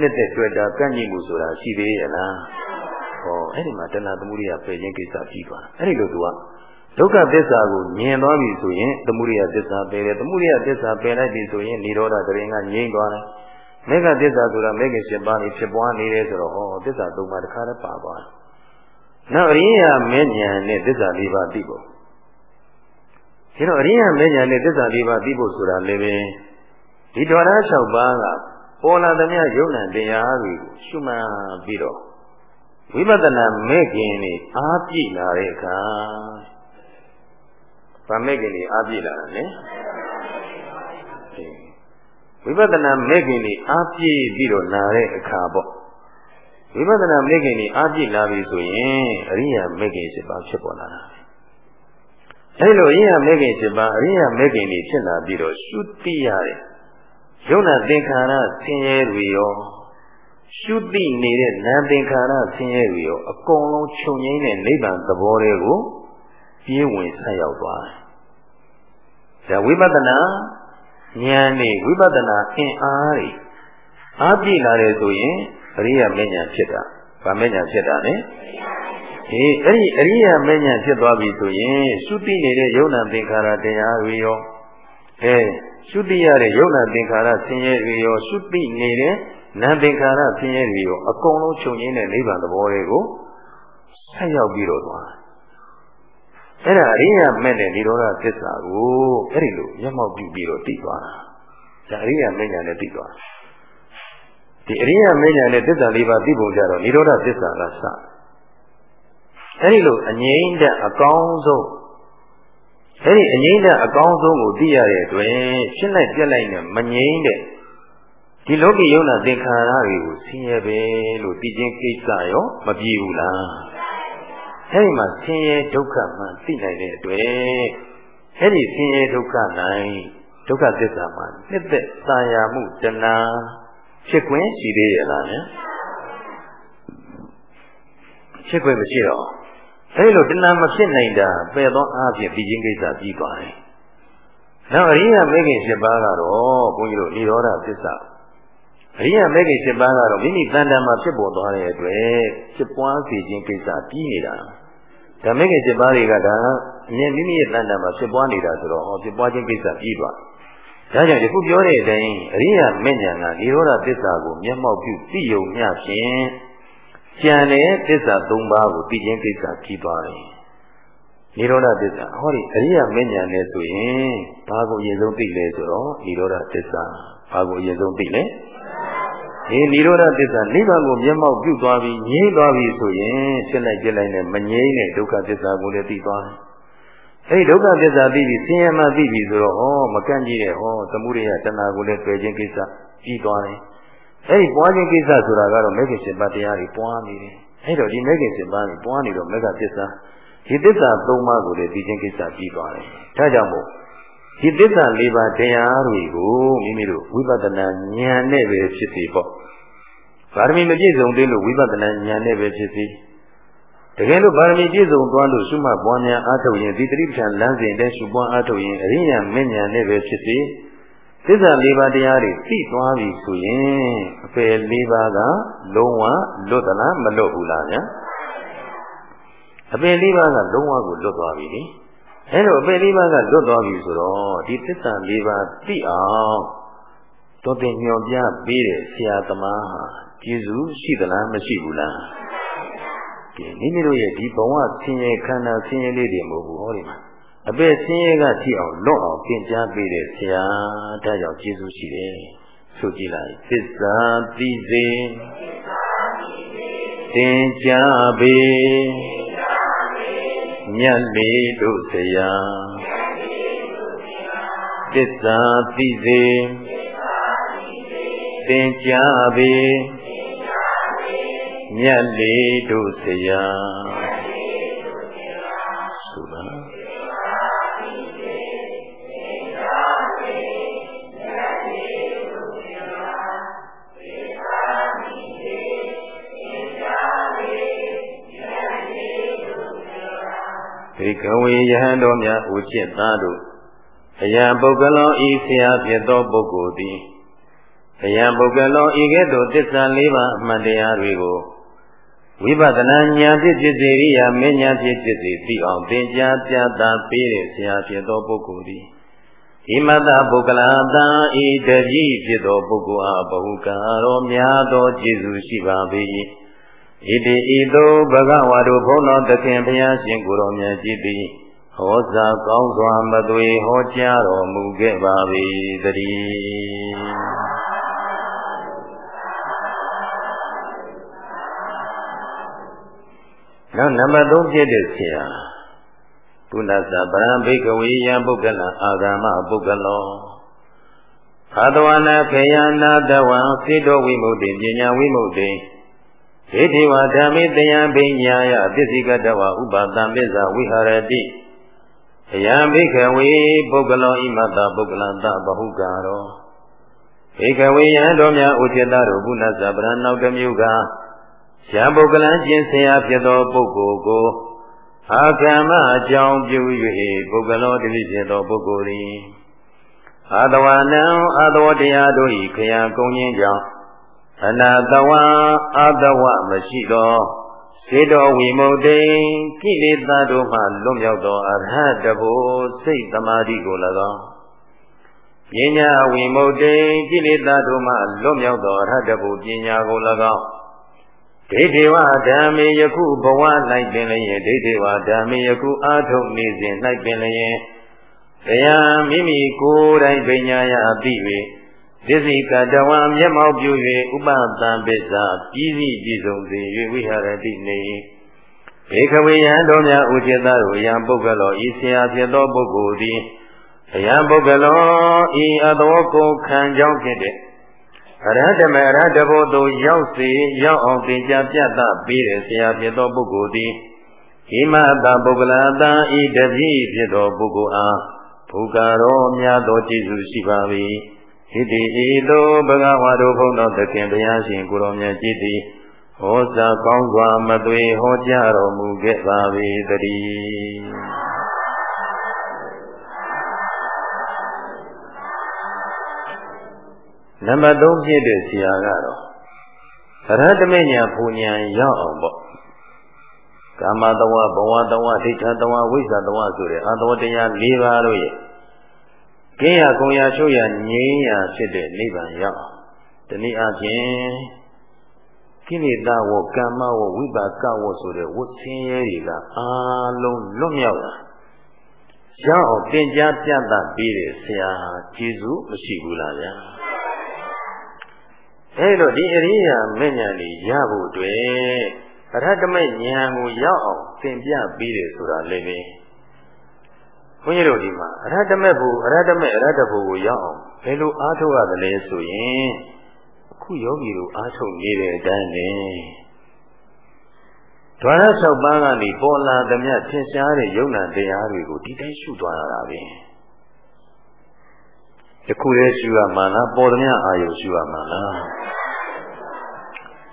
နှစ်သက်တွေ့တာကန့်ညိမှုဆိုတာရှိသေးရဲ့လားဟောအဲ့ဒီမှာတဏှာသမုဒိယပယ်ခြင်းကိစ္စပြီးသွားအဲ့ဒီလိုသူကဒုက္ခသစ္စာကိုမြင်သွားပြီဆိုရင်သမုဒိယသစ္စာပယ်တယ်သမုဒိယသစ္စာပယ်လိုက်ပြီဆိုရင်និရောဓတရင်ကငြိမ့်သွားတယ်မေဃသစ္စာဆိုတာမေဃ7ပါးနေဖြစ်ပွားနေတယ်ဆိုတော့ဟောသစ္စာ၃ပါးတစ်ခါတည်းပါသွားတယ်။နောက်အရိယာမေညာနဲ့သစ္စာ၄ပါးသိဖို့ ဒီတော့အရိယာမေညာနဲ့သစ္စာ၄ပါးသိဖို့ဆိုတာလည်းပဲဒီတော်ရ၆ပါးကပေါ်လာသမျှယုံ nant တရားတွေကိုရှုမှတ်ပြီးတော့ဝိပဿနာမဲ့ခင်နေအားပြည့်လာတဲ့အခါဗာမဲ့ခင်နေအားပြည့်လာတယ်လေဝိပဿနာမဲ့ခင်တွေအားပြည့်ပြီးတော့နာတဲ့အခါပေါ့ဝိပဿနာမဲ့ခင်တွေအားပြည့်လာပြီဆိုရင်အရိယာမဲ့ခင်7ပါးဖြစ်ပေါ်လာတာ အဲလိုအရိယာမဲ့ခင်7ပါးအရိယာမဲ့ခင်တွေဖြစ်လာပြီးတော့ရှုတိရတဲ့ယုံနာသင်္ခါရဆင်းရဲတွေရောရှုတိနေတဲ့နာသင်္ခါရဆင်းရဲတွေရောအကုန်လုံးခြုံငိမ့်တဲ့နိဗ္ဗာန်သဘောတွေကိုပြေးဝင်ဆက်ရောက်သွားတယ်။ဒါဝိပဿနာဉာဏ်နဲ့ဝိပဿနာအင်အားတွေအားပြည့်လာတယ်ဆိုရင်အရိယာမဉ္ဇဉ်ဖြစ်တာဗာမဉ္ဇဉ်ဖြစ်တာလေ အေးအဲ့ဒီအရိယာမဉ္ဇဉ်ဖြစ်သွားပြီဆိုရင်ရှုတိနေတဲ့ယုံနာသင်္ခါရတရားတွေရောအဲရှုတိရတဲ့ယုံနာသင်္ခါရဆင်းရဲတွေရောရှုတိနေတဲ့နာသင်္ခါရဆင်းရဲတွေရောအကုန်လုံးချုပ်ငင်းတဲ့နိဗ္ဗာန်သဘောတွေကိုဆက်ရောက်ပြီးတော့သွားအဲ့ဒါအရိယာမဲ့တဲ့និရောဓသစ္စာကိုအဲ့ဒီလိုမျက်မှောက်ပြုပြီးတော့သိသွားတာဒါအရိယာမဉ္ဇဏ်နဲ့သိသွားဒီအရိယာမဉ္ဇဏ်နဲ့သစ္စာလေးပါးသိပုံကြတော့និရောဓသစ္စာကစ အဲဒီလိုအငြိမ့်တဲ့အကောင်းဆုံးအဲဒီအငြိမ့်တဲ့အကောင်းဆုံးကိုသိရတဲ့အတွက်ဖြစ်လိုက်ပြက်လိုက်နဲ့မငြိမ့်တဲ့ဒီလောကီယုံနာသင်္ခါရတွေကိုဆင်းရဲပဲလို့သိခြင်းကိစ္စရောမပြေဘူးလားအဲဒီမှာဆင်းရဲဒုက္ခမှသိနိုင်တဲ့အတွက်အဲဒီဆင်းရဲဒုက္ခနိုင်ဒုက္ခသစ္စာမှာနှစ်သက်သာယာမှုတဏှာဖြစ်ခွင့်ရှိသေးရဲ့လားဗျာဖြစ်ခွင့်မရှိတော့ အဲဒီလိုတဏှာမဖြစ်နိုင်တာပယ်သောအားဖြင့်ပြီးချင်းကိစ္စပြီးသွားတယ်။နောက်အရိယာမေခင်7ပါးကတော့ဘုန်းကြီးတို့និရောဓသစ္စာအရိယာမေခင်7ပါးကတော့မိမိတန်တန်မှာဖြစ်ပေါ်သွားတဲ့အတွက်ဖြစ်ပွားစေခြင်းကိစ္စပြီးနေတာ။ဒါမေခင်7ပါးတွေကဒါအမြင်မိမိရဲ့တန်တန်မှာဖြစ်ပွားနေတာဆိုတော့ဖြစ်ပွားခြင်းကိစ္စပြီးသွား။ဒါကြောင့်ဒီခုပြောတဲ့အတိုင်းအရိယာမေညာကនិရောဓသစ္စာကိုမျက်မှောက်ပြုသိယုံမျှဖြင့် ကြံတဲ့သစ္စာ၃ပါးကိုသိခြင်းကိစ္စပြီးသွားတယ်။နိရောဓသစ္စာဟောဒီအရိယာမဉ္ဇဏ်နဲ့ဆိုရင်ဘာကိုအရင်ဆုံးသိလဲဆိုတော့နိရောဓသစ္စာဘာကိုအရင်ဆုံးသိလဲဒီနိရောဓသစ္စာနိဗ္ဗာန်ကိုမျက်မှောက်ပြုသွားပြီးငြိမ်းသွားပြီဆိုရင်ဖြစ်လိုက်ပြလိုက်နဲ့မငြိမ်းတဲ့ဒုက္ခသစ္စာကိုလည်းသိသွားတယ်။အဲဒီဒုက္ခသစ္စာသိပြီးဆင်းရဲမှသိပြီဆိုတော့ဟောမကန့်ကြီးတဲ့ဟောသမှုရိယတဏှာကိုလည်းတွေ့ခြင်းကိစ္စပြီးသွားတယ်။ အဲ့ဒီပွားခြင်းကိစ္စဆိုတာကတော့မဂ္ဂင်7ပါးတရားတွေပွားနေတယ်အဲ့တော့ဒီမဂ္ဂင်7ပါးတွေပွားနေတော့မဂ္ဂသစ္စာဒီသစ္စာ၃ပါးကိုလည်းသိခြင်းကိစ္စပြီးသွားတယ်ဒါကြောင့်မို့ဒီသစ္စာ၄ပါးတရားတွေကိုမိမိတို့ဝိပဿနာဉာဏ်နဲ့ပဲဖြစ်စီပေါ့ဗာရမီမပြည့်စုံသေးလို့ဝိပဿနာဉာဏ်နဲ့ပဲဖြစ်စီတကယ်လို့ဗာရမီပြည့်စုံသွားလို့ရှုမှတ်ပွားများအားထုတ်ရင်ဒီတိပ္ပံလမ်းစဉ်နဲ့ရှုပွားအားထုတ်ရင်အရိယာမဉ္ဇဏ်နဲ့ပဲဖြစ်စီ သစ္စာ၄ပါးတရားတွေသိသွားပြီဆိုရင်အပယ်၄ပါးကလုံးဝလွတ်သလားမလွတ်ဘူးလားညာအပယ်၄ပါးကလုံးဝကိုလွတ်သွားပြီလေအဲလိုအပယ်၄ပါးကလွတ်သွားပြီဆိုတော့ဒီသစ္စာ၄ပါးသိအောင်တော်တင်ညွန်ပြပေးတဲ့ဆရာသမားဟာကျေးဇူးရှိသလားမရှိဘူးလားကဲမိမိတို့ရဲ့ဒီဘဝဆင်းရဲခန္ဓာဆင်းရဲလေးတွေမဟုတ်ဘူးဟောဒီမှာ အပေဆင်းရဲကကြည့်အောင်လွတ်အောင်သင်ကြားပေးတဲ့ဆရာဒါကြောင့်ကျေးဇူးရှိတယ်ဆိုကြည့်လိုက်သစ္စာသိစေသင်ကြားပေးမြတ်လေးတို့ဆရာသစ္စာသိစေသင်ကြားပေးမြတ်လေးတို့ဆရာ ဧကဝေယဟန်တော်များဥจิตသားတို့ဘယံပုဂ္ဂလောဤဆရာဖြစ်သောပုဂ္ဂိုလ်သည်ဘယံပုဂ္ဂလောဤကဲ့သို့သစ္စာလေးပါးအမှန်တရားတွေကိုဝိပဿနာဉာဏ်ဖြင့်ဖြစ်စေရိယာမဉ္ဇဏ်ဖြင့်ဖြစ်စေသိအောင်သင်ကြားပြသပေးတဲ့ဆရာဖြစ်သောပုဂ္ဂိုလ်သည်ဣမတပုဂ္ဂလာတံဤတတိဖြစ်သောပုဂ္ဂိုလ်အားဘဟုကာရောများသောကျေးဇူးရှိပါပေ၏ ဣတိဤသို့ဘဂဝါတို့ဘုန်းတော်သခင်ဘုရားရှင်ကိုယ်တော်မြတ်ကြည်သည်ဟောစာကောင်းစွာမသွေဟောကြားတော်မူခဲ့ပါ၏တည်းနောက်နံပါတ်3ဖြစ်တဲ့ဆရာဘုနာသာပရံဘိကဝေယံပုဂ္ဂလအာဂမပုဂ္ဂလောသာသဝနာခေယနာတဝံစေတောဝိမုတ်တိပညာဝိမုတ်တိ ဒေတိဝဓမ္မိတယံဘိညာယပစ္စည်းကတဝဥပါတံပစ္ဆဝိဟာရတိအယံဘိခဝေပုဂ္ဂလောဣမတပုဂ္ဂလံတဘဟုကာရောဘိခဝေယံတော်များဥจิตတို့ဘုနသဗ္ဗရနောက်တစ်မျိုးကယံပုဂ္ဂလံကျင့်ဆရာဖြစ်သောပုဂ္ဂိုလ်ကိုအာကမ္မအကြောင်းပြု၍ပုဂ္ဂလောတိဖြစ်သောပုဂ္ဂိုလ်သည်အာတဝနံအာတဝတရားတို့၏ခယံကုံခြင်းကြောင့် အနာတဝံအတဝမရှိသောစေတော်ဝိမုတ်တိကိလေသာတို့မှလွတ်မြောက်သောအရဟတဘုစိတ်သမာဓိကို၎င်းပညာဝိမုတ်တိကိလေသာတို့မှလွတ်မြောက်သောအရဟတဘုပညာကို၎င်းဒိဋ္ဌိဝဓမ္မေယခုဘဝ၌ပင်လျင်ဒိဋ္ဌိဝဓမ္မေယခုအာထုတ်နေစဉ်၌ပင်လျင်တရားမိမိကိုယ်တိုင်ပညာရပြီ၍ သိ၍သစ္စိကတဝံမျက်မှောက်ပြု၍ဥပတံပစ္စာပြည်စည်းပြည်စုံစေ၍ဝိဟာရတိနေဘေခဝေယံတို့များဥจิตတို့ယံပုဂ္ဂလောဤဆရာဖြစ်သောပုဂ္ဂိုလ်သည်အယံပုဂ္ဂလောဤအသောကိုခံကြောင်းဖြစ်တဲ့အရဟတမေအရဟတဘုသို့ရောက်စေရောက်အောင်သင်ကြားပြသပေးတဲ့ဆရာဖြစ်သောပုဂ္ဂိုလ်သည်ဣမတပုဂ္ဂလတံဤတပိဖြစ်သောပုဂ္ဂိုလ်အားဘုကာရောများသောကျေးဇူးရှိပါ၏ ဣတိဤသို့ဘဂဝါတို့ဘုန်းတော်သခင်ဘုရားရှင်ကိုရောမြတ်ကြီးသည်ဟောစာကောင်းစွာမသွေဟောကြားတော်မူခဲ့ပါ၏တည်းနံပါတ်3ဖြစ်တဲ့ဆရာကတော့အရဟတမေညာပူညာရောက်အောင်ပေါ့ကာမတဝဘဝတဝဒိဋ္ဌတဝဝိဇ္ဇတဝဆိုတဲ့အာသဝတရား၄ပါးတို့ရဲ့ ကင်းရကုံရချုပ်ရငြိမ်းရဖြစ်တဲ့နိဗ္ဗာန်ရောက်တနည်းအားဖြင့်ကိလေသာဝကမ္မဝဝိပါကဝဆိုတဲ့ဝတ်ဆင်းရဲတွေကအာလုံးလွတ်မြောက်လာရောက်အောင်သင်ကြားပြသပေးတဲ့ဆရာကျေးဇူးမရှိဘူးလားဗျာအဲလိုဒီအရိယာမဉ္ဇဏ်ကြီးရဖို့အတွက်အရဟတမေဉာဏ်ကိုရောက်အောင်သင်ပြပေးတယ်ဆိုတာလည်းပဲ ဘုန်းကြီးတို့ဒီမှာအရဟတမေဘူအရဟတမေအရဟတဘူကိုရောက်အောင်ဘယ်လိုအားထုတ်ရသလဲဆိုရင်အခုယောဂီတို့အားထုတ်နေတဲ့အတိုင်းပဲဒွါရ၆ပါးကနေပေါ်လာသမျှသင်ရှားတဲ့ယုံနာတရားတွေကိုဒီတိုင်းရှုသွားရတာပဲတခုတည်းရှုရမှာလားပေါ်သမျှအာယုရှုရမှာလား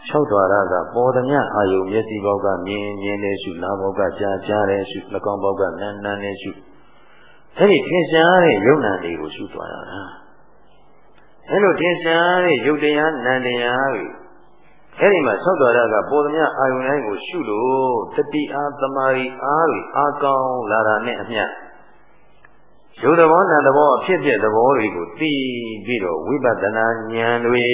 ၆ဓာရကပေါ်သမျှအာယုမျက်စိဘောက်ကမြင်မြင်နေရှုနားဘောက်ကကြားကြားနေရှုနှာခေါင်းဘောက်ကနန်းနန်းနေရှု အဲ့ဒီထင်ရှားတဲ့ယုံနာတွေကိုရှုသွားရတာအဲ့လိုထင်ရှားတဲ့ယုတ်တရားနံတရားတွေအဲ့ဒီမှာ၆ဓာရကပေါ်သမျှအာယုတိုင်းကိုရှုလို့တတိအားသမာဓိအားတွေအားကောင်းလာတာနဲ့အမျှရုပ်သဘောနာသဘောအဖြစ်ဖြစ်သဘောတွေကိုသိပြီးတော့ဝိပဿနာဉာဏ်တွေ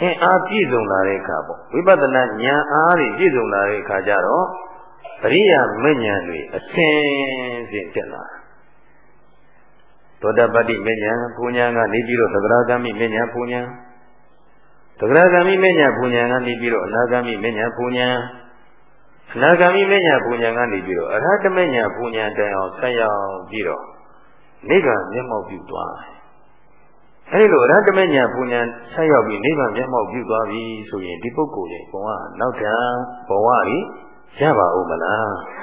အင်းအားပြည့်စုံလာတဲ့အခါပေါ့ဝိပဿနာဉာဏ်အားတွေပြည့်စုံလာတဲ့အခါကျတော့ ပရိယာမဉဏ်တွေအစင်းစင်တက်လာသောတပတ္တိမဉဏ်ပူညာကနေပြီးတော့သဂရဂမိမဉဏ်ပူညာသဂရဂမိမဉဏ်ပူညာကနေပြီးတော့အနာဂမိမဉဏ်ပူညာအနာဂမိမညာပူညာကနေပြီးတော့အရဟတမညာပူညာတိုင်အောင်ဆက်ရောက်ပြီးတော့နိဗ္ဗာန်မျက်မှောက်ပြုသွားတယ်။အဲဒီလိုအရဟတမညာပူညာဆက်ရောက်ပြီးနိဗ္ဗာန်မျက်မှောက်ပြုသွားပြီဆိုရင်ဒီပုဂ္ဂိုလ်ရဲ့ဘဝနောက်ထပ်ဘဝကြီး ရပါဦးမလား။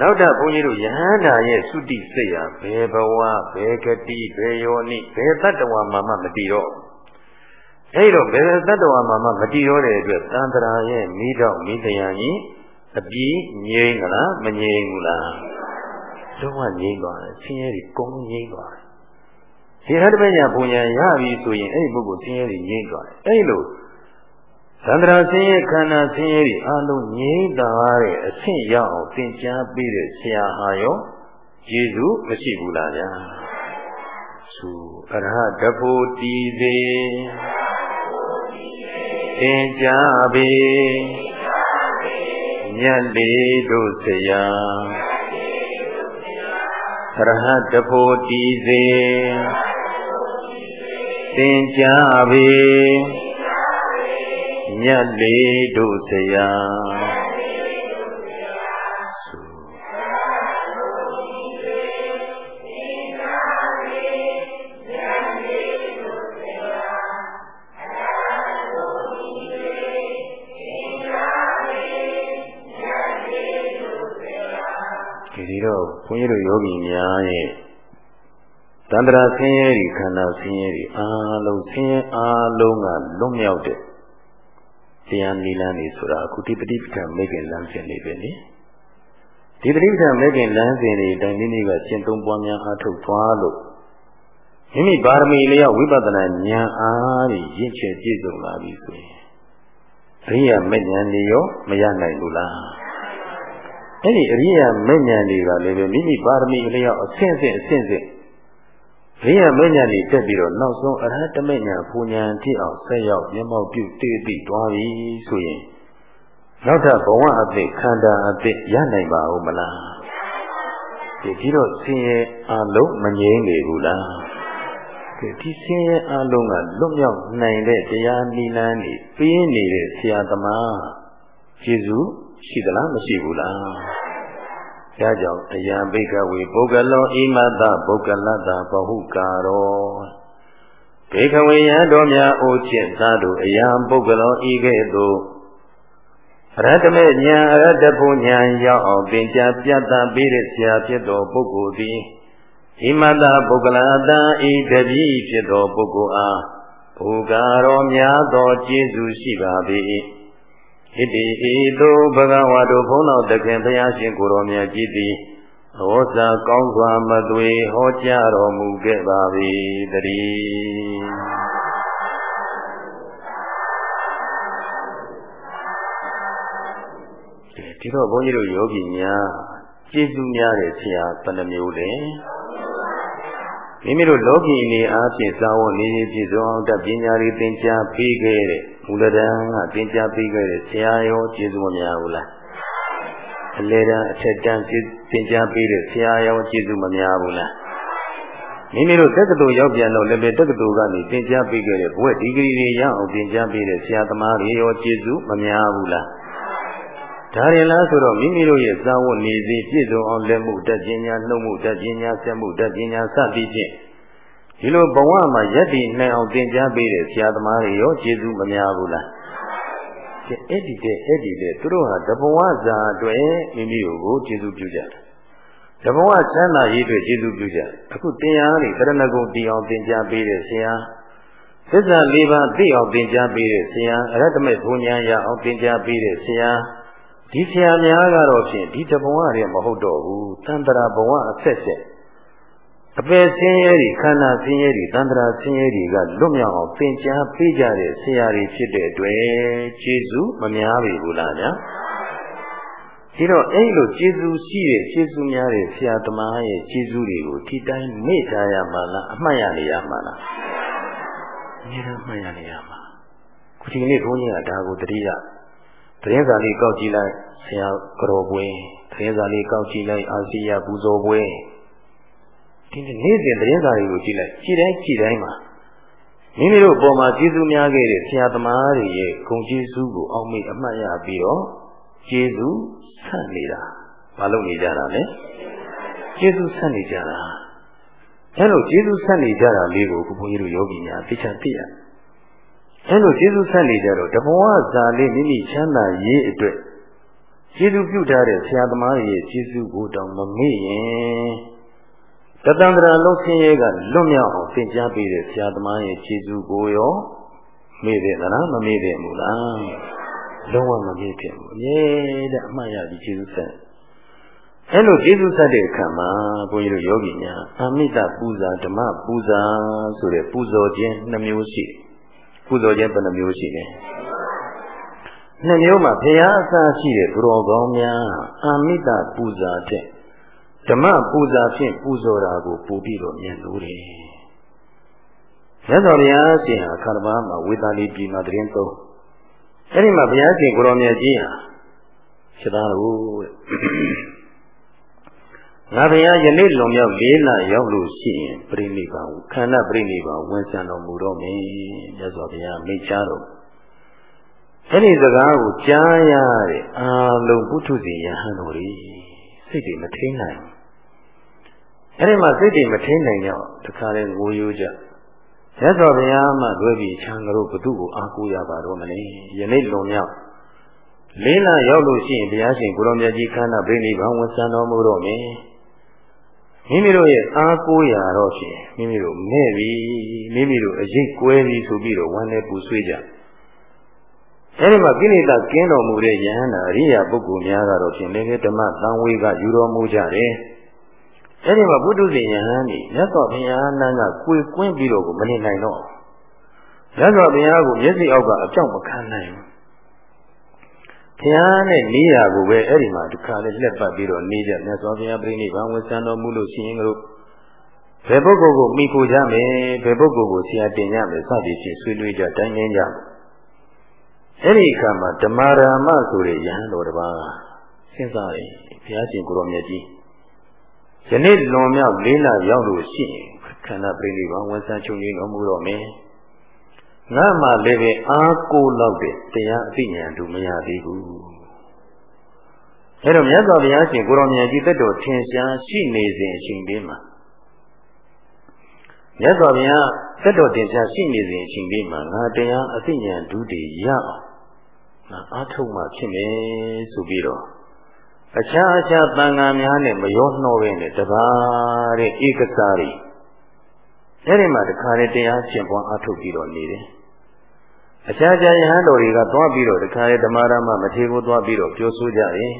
နောက်တာဘုန်းကြီးတို့ယဟန္တာရဲ့သုတိစိတ်ဟာဘယ်ဘဝဘယ်ဂတိဘယ်ယောနိဘယ်တတ္တဝါမှမမတည်တော့အဲ့တော့ဘယ်သတ္တဝါမှမမတည်ရောတဲ့အတွက်သံတရာရဲ့မိတော့မိတယံကြီးအပြီးငြိမ့်ကလားမငြိမ့်ဘူးလားလုံးဝငြိမ့်သွားတယ်ဆင်းရဲတွေကုန်းငြိမ့်သွားတယ်ဒီဟတပညာပူညာရပြီဆိုရင်အဲ့ဒီပုဂ္ဂိုလ်ဆင်းရဲတွေငြိမ့်သွားတယ်အဲ့လို သန္တရာဆင်းရဲခန္ဓာဆင်းရဲတွေအလုံးငြိမ့်သွားတဲ့အဆင့်ရောက်အောင်သင်ကြားပေးတဲ့ဆရာဟာရောကျေးဇူးမရှိဘူးလားဗျာသူအရဟတဖို့တည်သေးသင်ကြပေမြတ်လေးတို့ဆရာရဟတဖို့တည်စေသင်ကြပေ မြတ်လေးတို့ဆရာဘုန်းကြီးတို့ယောဂီများရဲ့တန္တရာဆင်းရဲဒီခန္ဓာဆင်းရဲဒီအားလုံးဆင်းရဲအားလုံးကလွတ်မြောက်တဲ့ တရားနိလန်းနေဆိုတာအခုဒီပฏิပဒမေခင်လမ်းစဉ်နေပဲလေဒီပฏิပဒမေခင်လမ်းစဉ်တွေတိုင်ဒီနေ့ကရှင်းသုံးပွားများအားထုတ်သွားလို့မိမိပါရမီလျောက်ဝိပဿနာဉာဏ်အားဖြင့်ရင့်ကျက်ပြည့်စုံလာပြီဆိုရင်အရိယာမဉဏ်တွေရောမရနိုင်ဘူးလားအဲ့ဒီအရိယာမဉ္ဇဉ်တွေကလည်းပဲမိမိပါရမီအလျောက်အဆင့်ဆင့်အဆင့်ဆင့် အရိယာမဉ္ဇဉ်တွေတက်ပြီးတော့နောက်ဆုံးအရဟတမဉ္ဇဉ်ပူဉ္ဇဉ်ဖြစ်အောင်ဆက်ရောက်မျက်မှောက်ပြုတည်တည်သွားပြီဆိုရင်နောက်ထပ်ဘဝအသစ်ခန္ဓာအသစ်ရနိုင်ပါဦးမလားဒီဒီတော့ဆင်းရဲအလုံးမငြိမ်းနေဘူးလားဒီဆင်းရဲအလုံးကလွတ်မြောက်နိုင်တဲ့တရားနိလန်းနေပေးနေတဲ့ဆရာသမားကျေစုရှိသလားမရှိဘူးလား ဒါကြောင့်အယံဘိကဝေပုဂ္ဂလောဣမတပုဂ္ဂလတ္တဘဟုကာရောဘေခဝေယံတော်များအိုချစ်သာတို့အယံပုဂ္ဂလောဤကဲ့သို့ရတ္တမေဉာဏ်အရတ္တပုဉာဏ်ရောက်အောင်သင်ကြားပြသပေးတဲ့ဆရာဖြစ်သောပုဂ္ဂိုလ်သည်ဣမတပုဂ္ဂလတံဤတတိဖြစ်သောပုဂ္ဂိုလ်အားဘူကာရောများသောကျေးဇူးရှိပါ၏ ဣတိဤသို့ဘဂဝါတို့ဘုန်းတော်တခင်ဘုရားရှင်ကိုရောမြတ်ကြီးသည်ဟောစာကောင်းစွာမသွေဟောကြားတော်မူခဲ့ပါ၏တည်းဒီတော့ဘုန်းကြီးတို့ယောဂီများကျေးဇူးများတဲ့ဆရာဘယ်နှမျိုးလဲမိမိတို့လောကီအနေအားဖြင့်သာဝနေပြည့်စုံအောင်တပညာတွေသင်ကြားပေးခဲ့တဲ့ မူလတန်းကသင်ကြားပေးခဲ့တဲ့ဆရာရောကျေးဇူးမများဘူးလားအလေတန်းအထက်တန်းသင်ကြားပေးတဲ့ဆရာရောကျေးဇူးမများဘူးလားမိမိတို့တက္ကသိုလ်ရောက်ပြန်တော့လည်းပဲတက္ကသိုလ်ကနေသင်ကြားပေးခဲ့တဲ့ဘဝဒီဂရီတွေရအောင်သင်ကြားပေးတဲ့ဆရာသမားတွေရောကျေးဇူးမများဘူးလားဒါရင်လားဆိုတော့မိမိတို့ရဲ့သာဝတ်နေစီပြည့်စုံအောင်လက်မှုတက်ပညာနှုတ်မှုတက်ပညာဆက်မှုတက်ပညာစသည်ဖြင့် ဒီလိုဘဝမှာယက်တည်နိုင်အောင်သင်ကြားပေးတဲ့ဆရာသမားတွေရောကျေးဇူးမများဘူးလားအဲ့ဒီတဲ့အဲ့ဒီတဲ့သူတို့ဟာတဘဝဇာအတွက်မိမိတို့ကိုကျေးဇူးပြုကြတယ်တဘဝချမ်းသာရေးအတွက်ကျေးဇူးပြုကြအခုတရားတွေတရဏဂုံတည်အောင်သင်ကြားပေးတဲ့ဆရာသစ္စာလေးပါးသိအောင်သင်ကြားပေးတဲ့ဆရာအရတ္တမေဘုံညာရအောင်သင်ကြားပေးတဲ့ဆရာဒီဆရာများကတော့ဖြင့်ဒီတဘဝတွေမဟုတ်တော့ဘူးတန်တရာဘဝအဆက်ဆက် အပယ်ဆင်းရဲတွေခန္ဓာဆင်းရဲတွေတန်တရာဆင်းရဲတွေကလွတ်မြောက်အောင်သင်ကြားပေးကြတဲ့ဆရာတွေဖြစ်တဲ့အတွက်ကျေးဇူးမများပြီဘူးလားဗျာဒီတော့အဲ့လိုကျေးဇူးရှိတဲ့ကျေးဇူးများတဲ့ဆရာသမားရဲ့ကျေးဇူးတွေကိုဒီတိုင်းမေ့ထားရမှာလားအမှတ်ရနေရမှာလားအမြဲတမ်းမှတ်ရနေရမှာခုဒီနေ့ဘုန်းကြီးကဒါကိုတတိယသတင်းစာလေးကောက်ကြည့်လိုက်ဆရာကတော်ပွဲသတင်းစာလေးကောက်ကြည့်လိုက်အာစီယာပူဇော်ပွဲ ဒီနေ့စဉ်သတင်းစာတွေကိုကြည့်လိုက်ကြည့်တိုင်းကြည့်တိုင်းမှာမိမိတို့ပေါ်မှာကျေးဇူးများခဲ့တဲ့ဆရာသမားတွေရဲ့ဂုဏ်ကျေးဇူးကိုအောက်မေ့အမှတ်ရပြီးတော့ကျေးဇူးဆက်နေတာမလုပ်နေကြတာလေကျေးဇူးဆက်နေကြတာအဲလိုကျေးဇူးဆက်နေကြတာလေးကိုခုဘုန်းကြီးတို့ယောဂီများသိချင်သိရတယ်အဲလိုကျေးဇူးဆက်နေကြတော့တဘဝဇာလေးမိမိချမ်းသာရေးအတွက်ကျေးဇူးပြုထားတဲ့ဆရာသမားရဲ့ကျေးဇူးကိုတောင်မမေ့ရင် တတန္တရာလုံးဆင်းရဲကလွတ်မြောက်အောင်သင်ကြားပေးတဲ့ဆရာသမားရဲ့ကျေးဇူးကိုရောမေ့တယ်လားမမေ့တယ်ဘူးလားလုံးဝမမေ့ဖြစ်ဘူးအမြဲတမ်းအမှတ်ရပြီးကျေးဇူးဆက်အဲလိုကျေးဇူးဆက်တဲ့အခါမှာဘုန်းကြီးတို့ယောဂီများအမိတပူဇာဓမ္မပူဇာဆိုတဲ့ပူဇော်ခြင်းနှမျိုးရှိတယ်ပူဇော်ခြင်းဘယ်နှမျိုးရှိလဲနှစ်မျိုးမှာဘုရားအစားရှိတဲ့ဘုရောကောင်းများအာမိတပူဇာတဲ့ ဓမ္မပူဇာဖြင့်ပူဇော်တာကိုပို့ပြီးတော့မြင်လို့တယ်မြတ်စွာဘုရားရှင်ဟာခါရမမှာဝေသာလီပြည်မှာတရင်သုံးအဲ့ဒီမှာဘုရားရှင်ကိုရောမြတ်ကြီးဟာခြေသားလို့ငါဘုရားယနေ့လွန်မြောက်လေးလရောက်လို့ရှိရင်ပြိဋိဘံခန္ဓာပြိဋိဘံဝင်ဆံတော်မူတော့မယ်မြတ်စွာဘုရားမိန့်ချတော်အဲ့ဒီစကားကိုကြားရတဲ့အာလုံးပုထုဇဉ်ယဟန်တို့တွေ စိတ်တွေမထိန်နိုင်အဲ့ဒီမှာစိတ်တွေမထိန်နိုင်တော့တခါလဲငိုယိုးကြမြတ်စွာဘုရားမှလွဲပြီးချမ်းကြလို့ဘု து ကိုအားကိုးရပါတော့မလဲယနေ့လွန်မြောက်လေးလရောက်လို့ရှိရင်ဘုရားရှင်ကိုရောမြတ်ကြီးခန္ဓာပြိဋိဘံဝင်ဆံတော်မူတော့မယ်မိမိတို့ရဲ့အားကိုးရာတော့ဖြင့်မိမိတို့မဲ့ပြီမိမိတို့အရေးကွဲပြီဆိုပြီးတော့ဝမ်းနဲ့ပူဆွေးကြ အဲဒီမှာကိလေသာကင်းတော်မူတဲ့ယဟန္တာအရိယာပုဂ္ဂိုလ်များကတော့ဖြင့်လည်းဓမ္မသံဝေကယူတော်မူကြတယ်အဲဒီမှာဘုဒ္ဓဇင်ယဟန်ကြီးမြတ်စွာဘုရားနန်းကကိုယ်ကွင်းပြီးတော့ကိုမနေနိုင်တော့မြတ်စွာဘုရားကိုမျက်စိအောက်ကအပြောက်မခံနိုင်ဘူးဘုရားနဲ့နေရာကိုပဲအဲ့ဒီမှာဒီခါလေးလက်ပတ်ပြီးတော့နေကြမြတ်စွာဘုရားပြိဋိဘံဝဆံတော်မူလို့ရှိရင်တို့ဘယ်ပုဂ္ဂိုလ်ကိုမိကိုကြမယ်ဘယ်ပုဂ္ဂိုလ်ကိုဆရာတင်ကြမယ်စသည်ဖြင့်ဆွေးနွေးကြတိုင်းငင်းကြ အဲ့ဒီအခါမှာဓမ္မရာမဆိုတဲ့ယဟန်တော်တစ်ပါးစဉ်းစားတယ်ဘုရားရှင်ကိုရောမြတ်ကြီးယနေ့လွန်မြောက်လေးလရောက်လို့ရှိရင်ခခန္ဓာပြိဋိဘံဝန်ဆန်းချုပ်ငြိမ်းတော်မူတော်မူငါမှလည်းပဲအားကိုလောက်တဲ့တရားအသိဉာဏ်တို့မရသေးဘူးအဲတော့မြတ်စွာဘုရားရှင်ကိုရောင်မြတ်ကြီးတက်တော်ထင်ရှားရှိနေစဉ်အချိန်လေးမှာမြတ်စွာဘုရားတက်တော်တင်ရှားရှိနေစဉ်အချိန်လေးမှာငါတရားအသိဉာဏ်ဒုတိရအောင် ငါအားထုတ်မှဖြစ်မယ်ဆိုပြီးတော့အခြားအခြားတန်ဃာများနဲ့မရောနှောပဲနဲ့တပါးတဲ့ဧကစားတွေအဲ့ဒီမှာတခါလေတရားကျင့်ပွားအားထုတ်ပြီးတော့နေတယ်။အခြားခြားယဟန်တော်တွေကသွားပြီးတော့တခါလေဓမ္မရမမထေကိုသွားပြီးတော့ပြောဆိုကြတယ်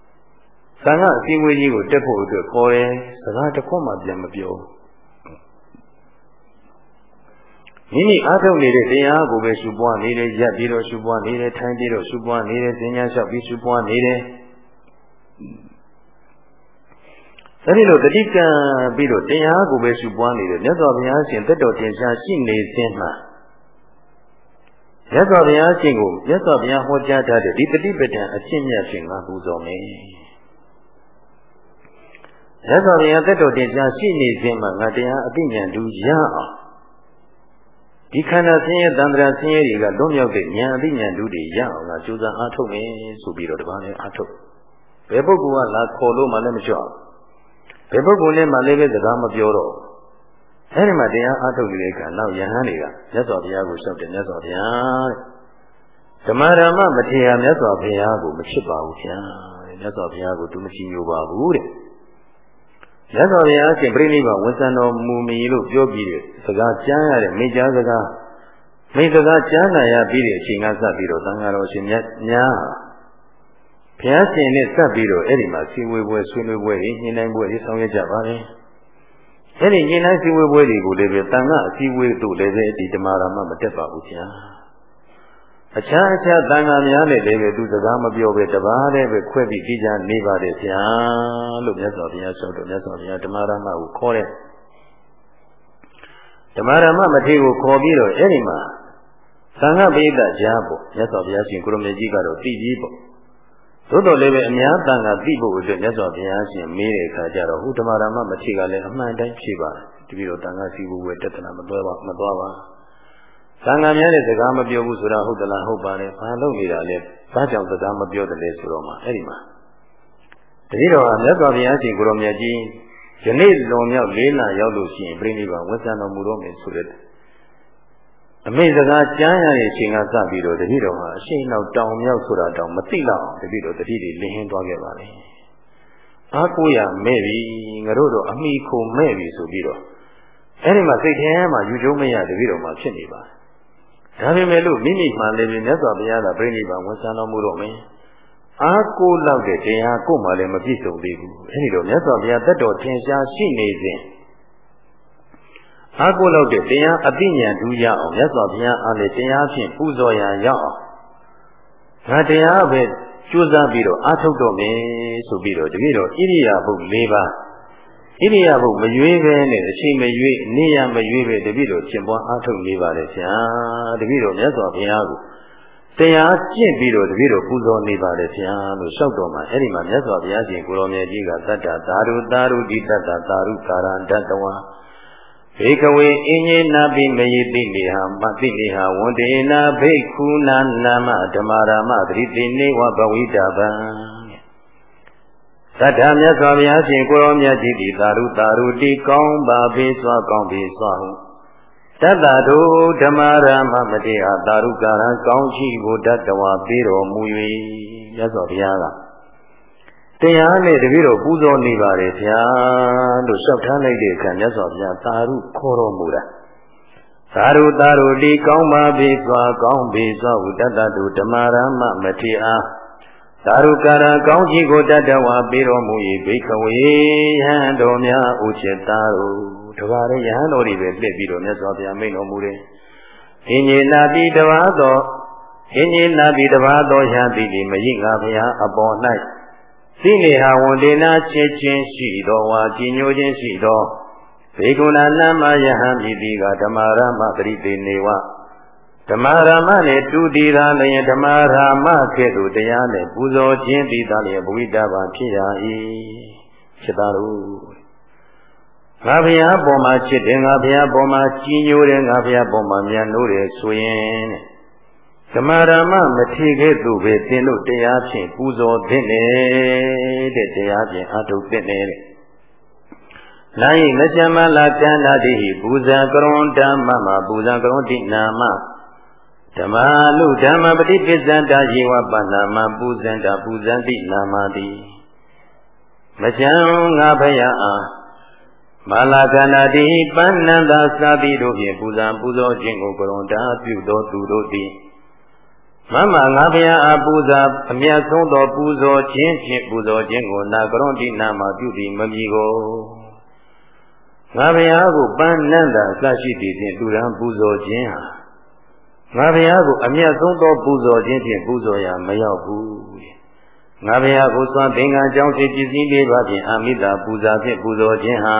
။သံဃာအစည်းအဝေးကြီးကိုတက်ဖို့အတွက်ခေါ်တယ်။စကားတစ်ခွမှပြန်မပြော။ မိမိအားထုတ်နေတဲ့တရားကိုပဲရှုပွားနေတယ်ရက်ပြီးတော့ရှုပွားနေတယ်ထိုင်ပြီးတော့ရှုပွားနေတယ်ဉာဏ်လျှောက်ပြီးရှုပွားနေတယ်။အဲဒီလိုတတိကံပြီးတော့တရားကိုပဲရှုပွားနေတယ်မြတ်စွာဘုရားရှင်တက်တော်တင်ရှားရှိနေခြင်းမှာမြတ်စွာဘုရားရှင်ကိုမြတ်စွာဘုရားဟောကြားထားတဲ့ဒီတတိပဒံအရှင်းမြတ်ရှင်ကပူဇော်မယ်မြတ်စွာဘုရားတက်တော်တင်ရှားရှိနေခြင်းမှာငါတရားအသိဉာဏ်တူရအောင် ဒီခန္ဓာဆင်းရဲတန္တရာဆင်းရဲတွေကလွတ်မြောက်တဲ့ဉာဏ်အသိဉာဏ်တူတွေရအောင်ငါကြိုးစားအားထုတ်မယ်ဆိုပြီးတော့တပန်းနဲ့အားထုတ်ဘယ်ပုဂ္ဂိုလ်ကလာခေါ်လို့မှလည်းမကြောက်ဘယ်ပုဂ္ဂိုလ်နဲ့မှလည်းပဲစကားမပြောတော့အဲဒီမှာတရားအားထုတ်နေတဲ့အခါနောက်ယဟန်တွေကမြတ်စွာဘုရားကိုလျှောက်တယ်မြတ်စွာဘုရားဓမ္မဓမ္မမထေရမြတ်စွာဘုရားကိုမချစ်ပါဘူးဗျာမြတ်စွာဘုရားကိုသူမချီညိုပါဘူးတဲ့ မြတ်စွာဘုရားရှင်ပြိဋိဘဝန်ဆံတော်မူမီလို့ပြောပြီးတဲ့စကားကြားရတဲ့မိကြားစကားမိစကားကြားနာရပြီးတဲ့အချိန်ကစပြီးတော့သံဃာတော်ရှင်မြတ်များဘုရားရှင်နဲ့စပ်ပြီးတော့အဲ့ဒီမှာစီဝေပွဲဆွေးနွေးပွဲတွေညှိနှိုင်းပွဲတွေဆောင်ရွက်ကြပါတယ်။အဲ့ဒီညှိနှိုင်းစီဝေပွဲတွေကိုလည်းပဲတန်ခါအစည်းအဝေးတို့လည်းပဲဒီဓမ္မရာမမတက်ပါဘူးဗျာ။ အခြားအခြားတန်ခါများနဲ့လည်းပဲသူစကားမပြောပဲတပါးတည်းပဲခွဲပြီးကြည်ကြနေပါတယ်ဗျာလို့မြတ်စွာဘုရားဆောက်တော်မြတ်စွာဘုရားဓမ္မရာမကိုခေါ်တဲ့ဓမ္မရာမမထေကိုခေါ်ပြီးတော့အဲ့ဒီမှာသံဃာပိဋကကြားပေါ့မြတ်စွာဘုရားရှင်ကိုရမေကြီးကတော့တည်ကြီးပေါ့သို့တော်လည်းပဲအများတန်ခါသိဖို့အတွက်မြတ်စွာဘုရားရှင်မေးတဲ့အခါကျတော့ဟူဓမ္မရာမမထေကလည်းအမှန်တိုင်းဖြေပါတယ်တပည့်တော်တန်ခါစီဖို့ဝယ်တက်တနာမတွဲပါမသွားပါ သံဃာများတဲ့စကားမပြောဘူးဆိုတာဟုတ်သလားဟုတ်ပါတယ်ဘာလို့နေတာလဲဘာကြောင့်စကားမပြောတယ်လဲဆိုတော့မှအဲ့ဒီမှာတတိတော်ကမြတ်စွာဘုရားရှင်ကိုရောမြတ်ကြီးယနေ့လွန်မြောက်လေးလရောက်လို့ရှိရင်ပြိဋိဘဝဆံတော်မူတော့မယ်ဆိုတဲ့အမေစကားကြားရတဲ့အချိန်ကစပြီးတော့တတိတော်ဟာအရှိန်နောက်တောင်မြောက်ဆိုတာတောင်မသိတော့တတိတော်တတိတွေလင်းဟင်းသွားခဲ့ပါလေ။အားကိုးရမဲ့ပြီငါတို့တော့အမိခုမဲ့ပြီဆိုပြီးတော့အဲ့ဒီမှာစိတ်ထဲမှာယူကျုံမရတတိတော်မှာဖြစ်နေပါ ဒါပေမဲ့လို့မိမိမှလည်းမြတ်စွာဘုရားကပြိဋိဘံဝန်ဆန်းတော်မူတော့မယ်။အားကိုးလောက်တဲ့တရားကိုမှလည်းမပြည့်စုံသေးဘူး။အဲ့ဒီတော့မြတ်စွာဘုရားတတ်တော်ထင်ရှားရှိနေစဉ်အားကိုးလို့တဲ့တရားအသိဉာဏ်ဒူးရအောင်မြတ်စွာဘုရားအားလည်းတရားဖြင့်ပူဇော်ရာရောက်အောင်ငါတရားပဲကြိုးစားပြီးတော့အားထုတ်တော့မယ်ဆိုပြီးတော့တကယ်တော့ဣရိယာပုတ်၄ပါး ဣရိယာပုတ်မရွေးပဲနဲ့အချိန်မရွေးနေရမရွေးပဲတပည့်တော်ကျင့်ပွားအားထုတ်နေပါတယ်ဆရာတပည့်တော်မြတ်စွာဘုရားကိုတရားကျင့်ပြီးတော့တပည့်တော်ပူဇော်နေပါတယ်ဆရာလို့လျှောက်တော်မှာအဲ့ဒီမှာမြတ်စွာဘုရားရှင်ကိုရောင်မြတ်ကြီးကတတ္တသာရုသာရုဒီတတ္တသာရုကာရံတတဝါဘေကဝေအင်းကြီးနာပိမယိတိနေဟာမတိနေဟာဝန္တေနာဘိက္ခုနာနာမဓမ္မာရာမသတိတိနေဝဘဝိတာပံသ တ္တမြတ်စွာဘုရားရှင်ကိုရောမြတ်ကြီးသည်သာရုသာရုတိကောင်းပါပေစွာကောင်းပေစွာဟုတတ္တတို့ဓမ္မာရာမမတိဟာသာရုကာရကောင်းချီကိုတတ္တဝါပေးတော်မူ၍မြတ်စွာဘုရားကတရားနဲ့တပည့်တော်ပူဇော်နေပါတယ်ဗျာလို့လျှောက်ထားလိုက်တဲ့အခါမြတ်စွာဘုရားသာရုခေါ်တော်မူတာသာရုသာရုဒီကောင်းပါပြီစွာကောင်းပြီစွာဝတ္တတုဓမ္မရမမထေအား သာရုကာရကောင်းကြီးကိုတတ္တဝါပေးတော်မူ၏ဘိခဝေယဟန်တော်များဥจิตသာရုတပါးရယဟန်တော်တွေပဲပြည့်ပြီးတော့မြတ်စွာဘုရားမိန့်တော်မူတယ်အင်းကြီးနာတိတပါးသောအင်းကြီးနာတိတပါးသောယဟန်တိမယိငါဘုရားအပေါ်၌သိနေဟာဝန္တေနာချစ်ခြင်းရှိသောဝါကြည်ညိုခြင်းရှိသောဘေကုဏနမယဟံမိတိကဓမ္မရမပရိသေနေဝ ဓမ္မရမနဲ့တူတည်တာလည်းဓမ္မရမကဲ့သို့တရားနဲ့ပူဇော်ခြင်းတည်တာလည်းဘဝိတ္တပါဖြစ်ရ၏ဖြစ်သားတို့ငါဘုရားပေါ်မှာချစ်တယ်ငါဘုရားပေါ်မှာကြီးညိုတယ်ငါဘုရားပေါ်မှာမြတ်လို့တယ်ဆိုရင်ဓမ္မဓမ္မမထေခဲ့သူပဲသင်တို့တရားဖြင့်ပူဇော်သင့်တယ်တဲ့တရားဖြင့်အထုတ်သင့်တယ်တဲ့။လာယိမချမလာကန္တာတိပူဇာကရွန်ဓမ္မမှာပူဇာကရွန်တိနာမ ဓမ္မလူဓမ္မပฏิပစ္ဆန္တာယေဝပဏာမပူဇန္တာပူဇန္တိနာမတိမချံငါဖယားအားမာလာကန္တာတိပဏ္ဏတာသာတိတို့ဖြင့်ပူဇာပူဇော်ခြင်းကိုကရွန်တာပြုသောသူတို့သည်မမငါဘုရားအပူဇာအမြတ်ဆုံးသောပူဇော်ခြင်းဖြင့်ပူဇော်ခြင်းကိုနာကရွန်တိနာမှာပြုပြီးမမီကိုငါဘုရားကိုပန်းနန္တာစရှိသည်ဖြင့်တူရန်ပူဇော်ခြင်းဟာ ငါဘုရားကိုအမြတ်ဆုံးသောပူဇော်ခြင်းဖြင့်ပူဇော်ရမရောက်ဘူးငါဘုရားကိုသွန်သင်္ကန်းကြောင့်ဖြစ်ပစ္စည်းလေးပါးဖြင့်အာမိတာပူဇာဖြင့်ပူဇော်ခြင်းဟာ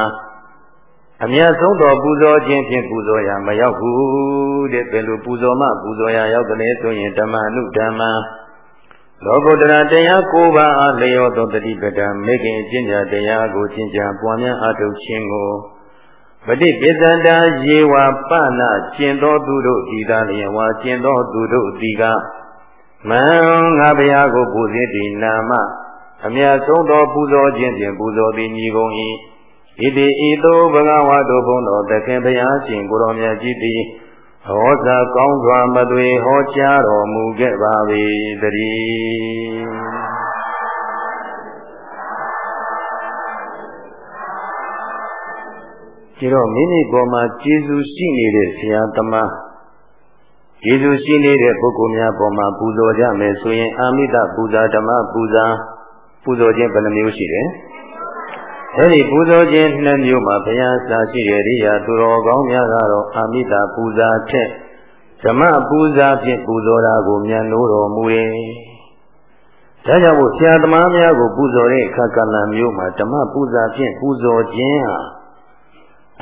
အမြတ်ဆုံးသောပူဇော်ခြင်းဖြင့်ပူဇော်ရမရောက်ဘူးတဲ့ဘယ်လိုပူဇော်မှပူဇော်ရရောက်တယ်လဲဆိုရင်ဓမ္မနုဓမ္မလောကုတ္တရာတရား၉ပါးအားလျောသောတတိပဒံမေခင်အကျင့်ကြတရားကိုကျင့်ကြံပွားများအထုတ်ခြင်းကို ပฏิပိသန္တာယေဝပနာကျင့်သောသူတို့ဤသာလျင်ဝါကျင့်သောသူတို့ဤကမံငါဘုရားကိုပူဇေတိနာမအမြတ်ဆုံးသောပူဇော်ခြင်းဖြင့်ပူဇော်သည်ညီကုန်၏ဣတိဤသို့ဘဂဝါတို့ဘုန်းတော်သခင်ဘုရားရှင်ကိုရောမြတ်ကြီးသည်ဟောစာကောင်းစွာမသွေဟောကြားတော်မူခဲ့ပါ၏တည်း ဒီတော့မိမိပေါ်မှာကျေးဇူးရှိနေတဲ့ဆရာသမားကျေးဇူးရှိနေတဲ့ပုဂ္ဂိုလ်များပေါ်မှာပူဇော်ကြမယ်ဆိုရင် အာမိတပူဇာဓမ္မပူဇာပူဇော်ခြင်းဘယ်နှမျိုးရှိတယ်အဲဒီပူဇော်ခြင်းနှစ်မျိုးမှာဘုရားစာရှိတဲ့ရိယာသူတော်ကောင်းများကတော့အာမိတာပူဇာထက်ဓမ္မပူဇာဖြင့်ပူဇော်တာကိုမြတ်လို့တော်မူ၏။ဒါကြောင့်မို့ဆရာသမားများကိုပူဇော်တဲ့အခါကလမျိုးမှာဓမ္မပူဇာဖြင့်ပူဇော်ခြင်းဟာ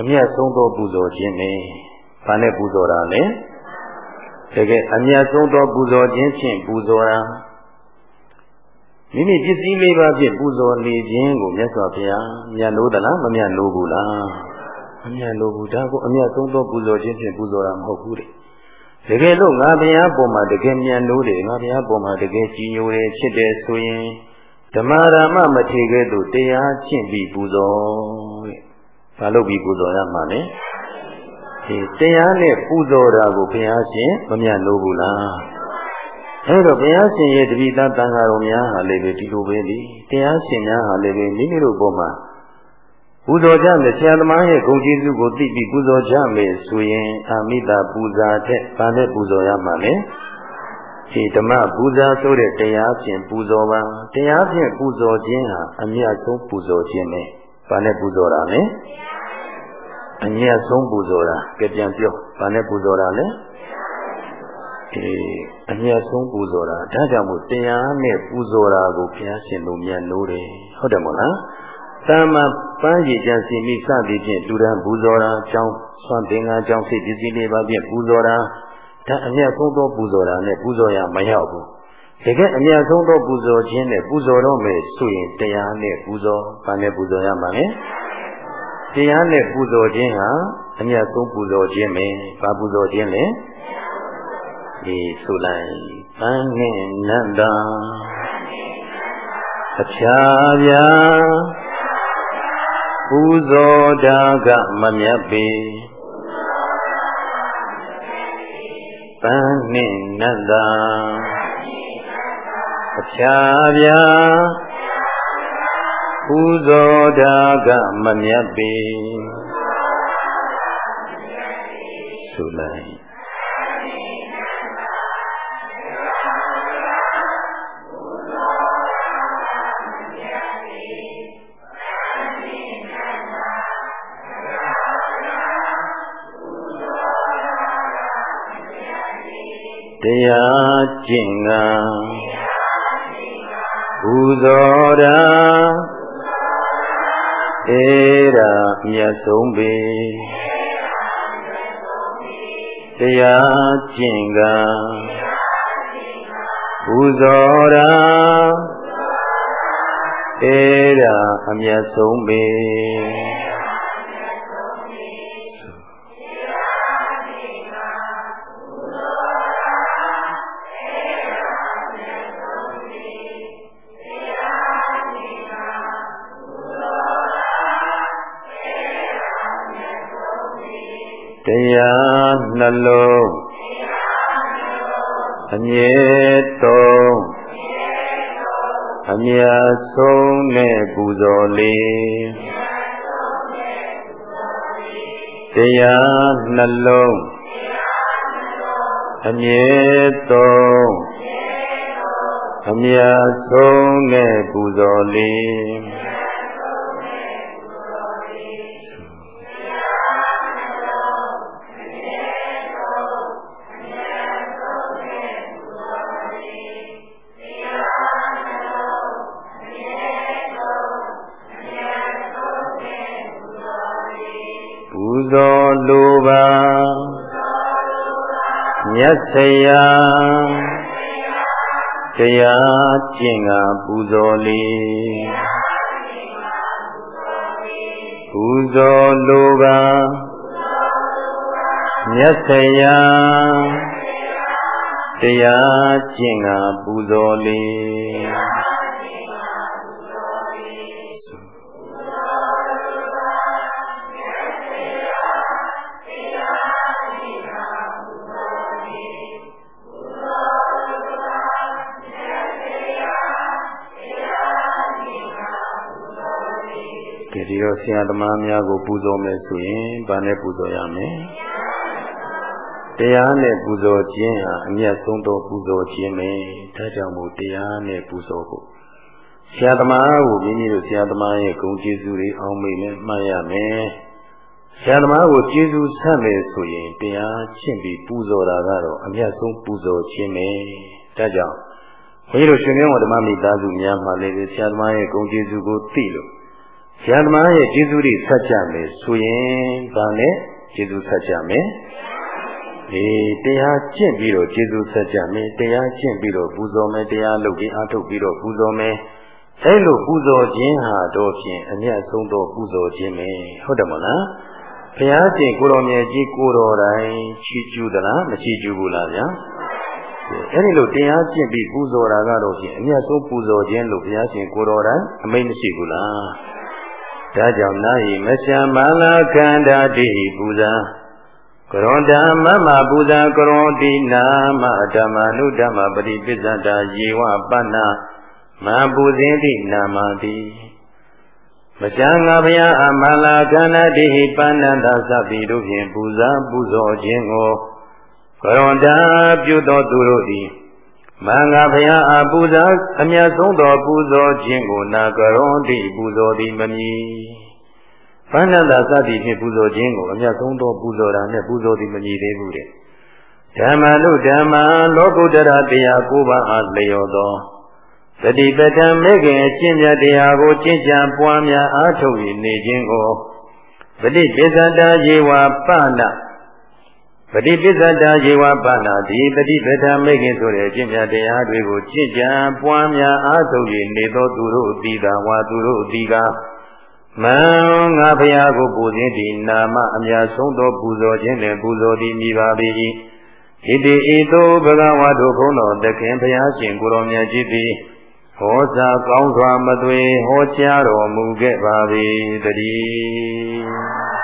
အမျက်ဆုံးသောပူဇော်ခြင်းပဲ။ဘာနဲ့ပူဇော်တာလဲ။တကယ်အမျက်ဆုံးသောပူဇော်ခြင်းဖြင့်ပူဇော်တာမိမိပစ္စည်းလေးပါးဖြင့်ပူဇော်နေခြင်းကိုမြတ်စွာဘုရားမြတ်လို့သလားမမြတ်လို့ဘူးလားမမြတ်လို့ဘူးဒါကိုအမြတ်ဆုံးသောပူဇော်ခြင်းဖြင့်ပူဇော်တာမဟုတ်ဘူးတဲ့တကယ်လို့ငါဘုရားပေါ်မှာတကယ်မြတ်လို့တယ်ငါဘုရားပေါ်မှာတကယ်ကြည်ညိုတယ်ဖြစ်တယ်ဆိုရင်ဓမ္မရာမမထေခဲ့သူတရားကျင့်ပြီးပူဇော်တဲ့ ဘာလို့ပြီးပူဇော်ရမှာလဲဒီတရားနဲ့ပူဇော်တာကိုဘုရားရှင်မမြတ်လို့ဘူးလားအဲတော့ဘုရားရှင်ရဲ့တပိသတန်ဃာတော်များဟာလည်းပဲဒီလိုပဲလေတရားရှင်များဟာလည်းပဲမိမိတို့ပေါ်မှာပူဇော်ကြမယ်ဆရာသမားရဲ့ဂုဏ်ကျေးဇူးကိုသိပြီးပူဇော်ကြမယ်ဆိုရင်အာမိတာပူဇာတဲ့ဗာနဲ့ပူဇော်ရမှာလေဒီဓမ္မပူဇာဆိုတဲ့တရားဖြင့်ပူဇော်ပါတရားဖြင့်ပူဇော်ခြင်းဟာအမြတ်ဆုံးပူဇော်ခြင်းပဲ ဗာနဲ့ပူဇော်တာလေအမြတ်ဆုံးပူဇော်တာကြပြန်ပြောဗာနဲ့ပူဇော်တာလေအေးအမြတ်ဆုံးပူဇော်တာဒါကြောင့်မို့တရားနဲ့ပူဇော်တာကိုဘုရားရှင်တို့မြတ်လို့တယ်ဟုတ်တယ်မို့လားတာမပန်းရည်ကြံစီမိစသည်ဖြင့်တူရန်ပူဇော်တာအကြောင်းဆွမ်းသင်္ကန်းအကြောင်းစိတ်ပစ္စည်းလေးပါဖြင့်ပူဇော်တာဒါအမြတ်ဆုံးသောပူဇော်တာနဲ့ပူဇော်ရမရောက်ဘူး တကယ်အမြတ်ဆုံးသောပူဇော်ခြင်းနဲ့ပူဇော်တော့မယ်ဆိုရင်တရားနဲ့ပူဇော်ဘာနဲ့ပူဇော်ရမှာလဲတရားနဲ့ပူဇော်ခြင်းဟာအမြတ်ဆုံးပူဇော်ခြင်းပဲဘာပူဇော်ခြင်းလဲဒီဆိုလိုက်ပန်းငင်နန္တာအဖြာပြာပူဇော်တာကမမြတ်ပေပန်းနှင့်နန္တာ အဖြာပြာပူဇော်တာကမမြတ်ပေဆိုလိုက်တရားကျင့်ကံ ပူဇော်တာဧရာမြတ်ဆုံးပေတရားကျင့်ကံပူဇော်တာဧရာအမြတ်ဆုံးပေ ပူဇော်လေးတရားနှလုံးအမြဲတုံးအမြတ်ဆုံးနဲ့ပူဇော်လေး မြတ်ဆရာတရားကျင့်ကပူဇော်လေပူဇော်လိုပါမြတ်ဆရာတရားကျင့်ကပူဇော်လေ ဆရာသမားများကို ပူဇော်မယ်ဆိုရင်ဗာနဲ့ပူဇော်ရမယ်တရားနဲ့ပူဇော်ခြင်းဟာအမြတ်ဆုံးသောပူဇော်ခြင်းပဲဒါကြောင့်မို့တရားနဲ့ပူဇော်ဖို့ဆရာသမားကိုမိမိတို့ဆရာသမားရဲ့ဂုဏ်ကျေးဇူးတွေအောင်းမေနဲ့မှတ်ရမယ်ဆရာသမားကိုကျေးဇူးဆက်မယ်ဆိုရင်တရားချင့်ပြီးပူဇော်တာကတော့အမြတ်ဆုံးပူဇော်ခြင်းပဲဒါကြောင့်ဘုန်းကြီးတို့ရှင်မင်းဝဓမ္မမိသားစုများမှလည်းဆရာသမားရဲ့ဂုဏ်ကျေးဇူးကိုသိလို့ ဆရာသမားရဲ့ကျေးဇူးတွေဆက်ကြမယ်ဆိုရင်ဒါနဲ့ကျေးဇူးဆက်ကြမယ်ဒီတရားကျင့်ပြီးတော့ကျေးဇူးဆက်ကြမယ်တရားကျင့်ပြီးတော့ပူဇော်မယ်တရားလုပ်ပြီးအားထုတ်ပြီးတော့ပူဇော်မယ်အဲလိုပူဇော်ခြင်းဟာတော့ဖြင့်အမြတ်ဆုံးသောပူဇော်ခြင်းပဲဟုတ်တယ်မလားဘုရားရှင်ကိုတော်မြတ်ကြီးကိုတော်တိုင်းချီးကျူးသလားမချီးကျူးဘူးလားဗျာအဲဒီလိုတရားကျင့်ပြီးပူဇော်တာကတော့ဖြင့်အမြတ်ဆုံးပူဇော်ခြင်းလို့ဘုရားရှင်ကိုတော်တိုင်းအမိန့်မရှိဘူးလား ဒါကြောင့်နာယိမရှံမာလာခန္ဓာတိပူဇာကရောဓမ္မမပူဇာကရောတိနာမဓမ္မနုဓမ္မပရိပိစ္ဆတာယေဝပဏ္ဏမပူဇင်းတိနာမတိမချာငါဘုရားအမလာခန္ဓာတိပဏ္ဏသာသဗ္ဗိတို့ဖြင့်ပူဇာပူဇော်ခြင်းကိုကရောဓပြုသောသူတို့သည် မင်္ဂဘုရားအပူဇာအမြတ်ဆုံးသောပူဇော်ခြင်းကိုနာကရွန်တိပူဇော်သည်မမည်။ဘာနန္ဒသတိဖြင့်ပူဇော်ခြင်းကိုအမြတ်ဆုံးသောပူဇော်တာနဲ့ပူဇော်သည်မမည်သေးဘူးတဲ့။ဓမ္မနုဓမ္မလောကုတ္တရတရားကိုပါအားလျော်သောတတိပဋ္ဌာန်မေခင်အကျင့်မြတ်တရားကိုကျင့်ကြံပွားများအားထုတ်၍နေခြင်းကိုပฏิပိစ္ဆတာယေဝပဏ ပฏิပစ္စတာယေဝပါဏာတိပฏิပဒမိခင်ဆိုတဲ့အကျင့်များတရားတွေကိုကြည်ကြံပွားများအားထုတ်၍နေသောသူတို့သီတာဝါသူတို့သီကမံငါဖရာကိုပူဇင်းသည်နာမအများဆုံးသောပူဇော်ခြင်းနှင့်ပူဇော်သည်မိပါပေ၏ဣတိဤသို့ဘဂဝါတို့ဘုန်းတော်သခင်ဘုရားရှင်ကိုရောမြတ်ကြီးသည်ဟောစာကောင်းစွာမသွေဟောကြားတော်မူခဲ့ပါ၏တည်း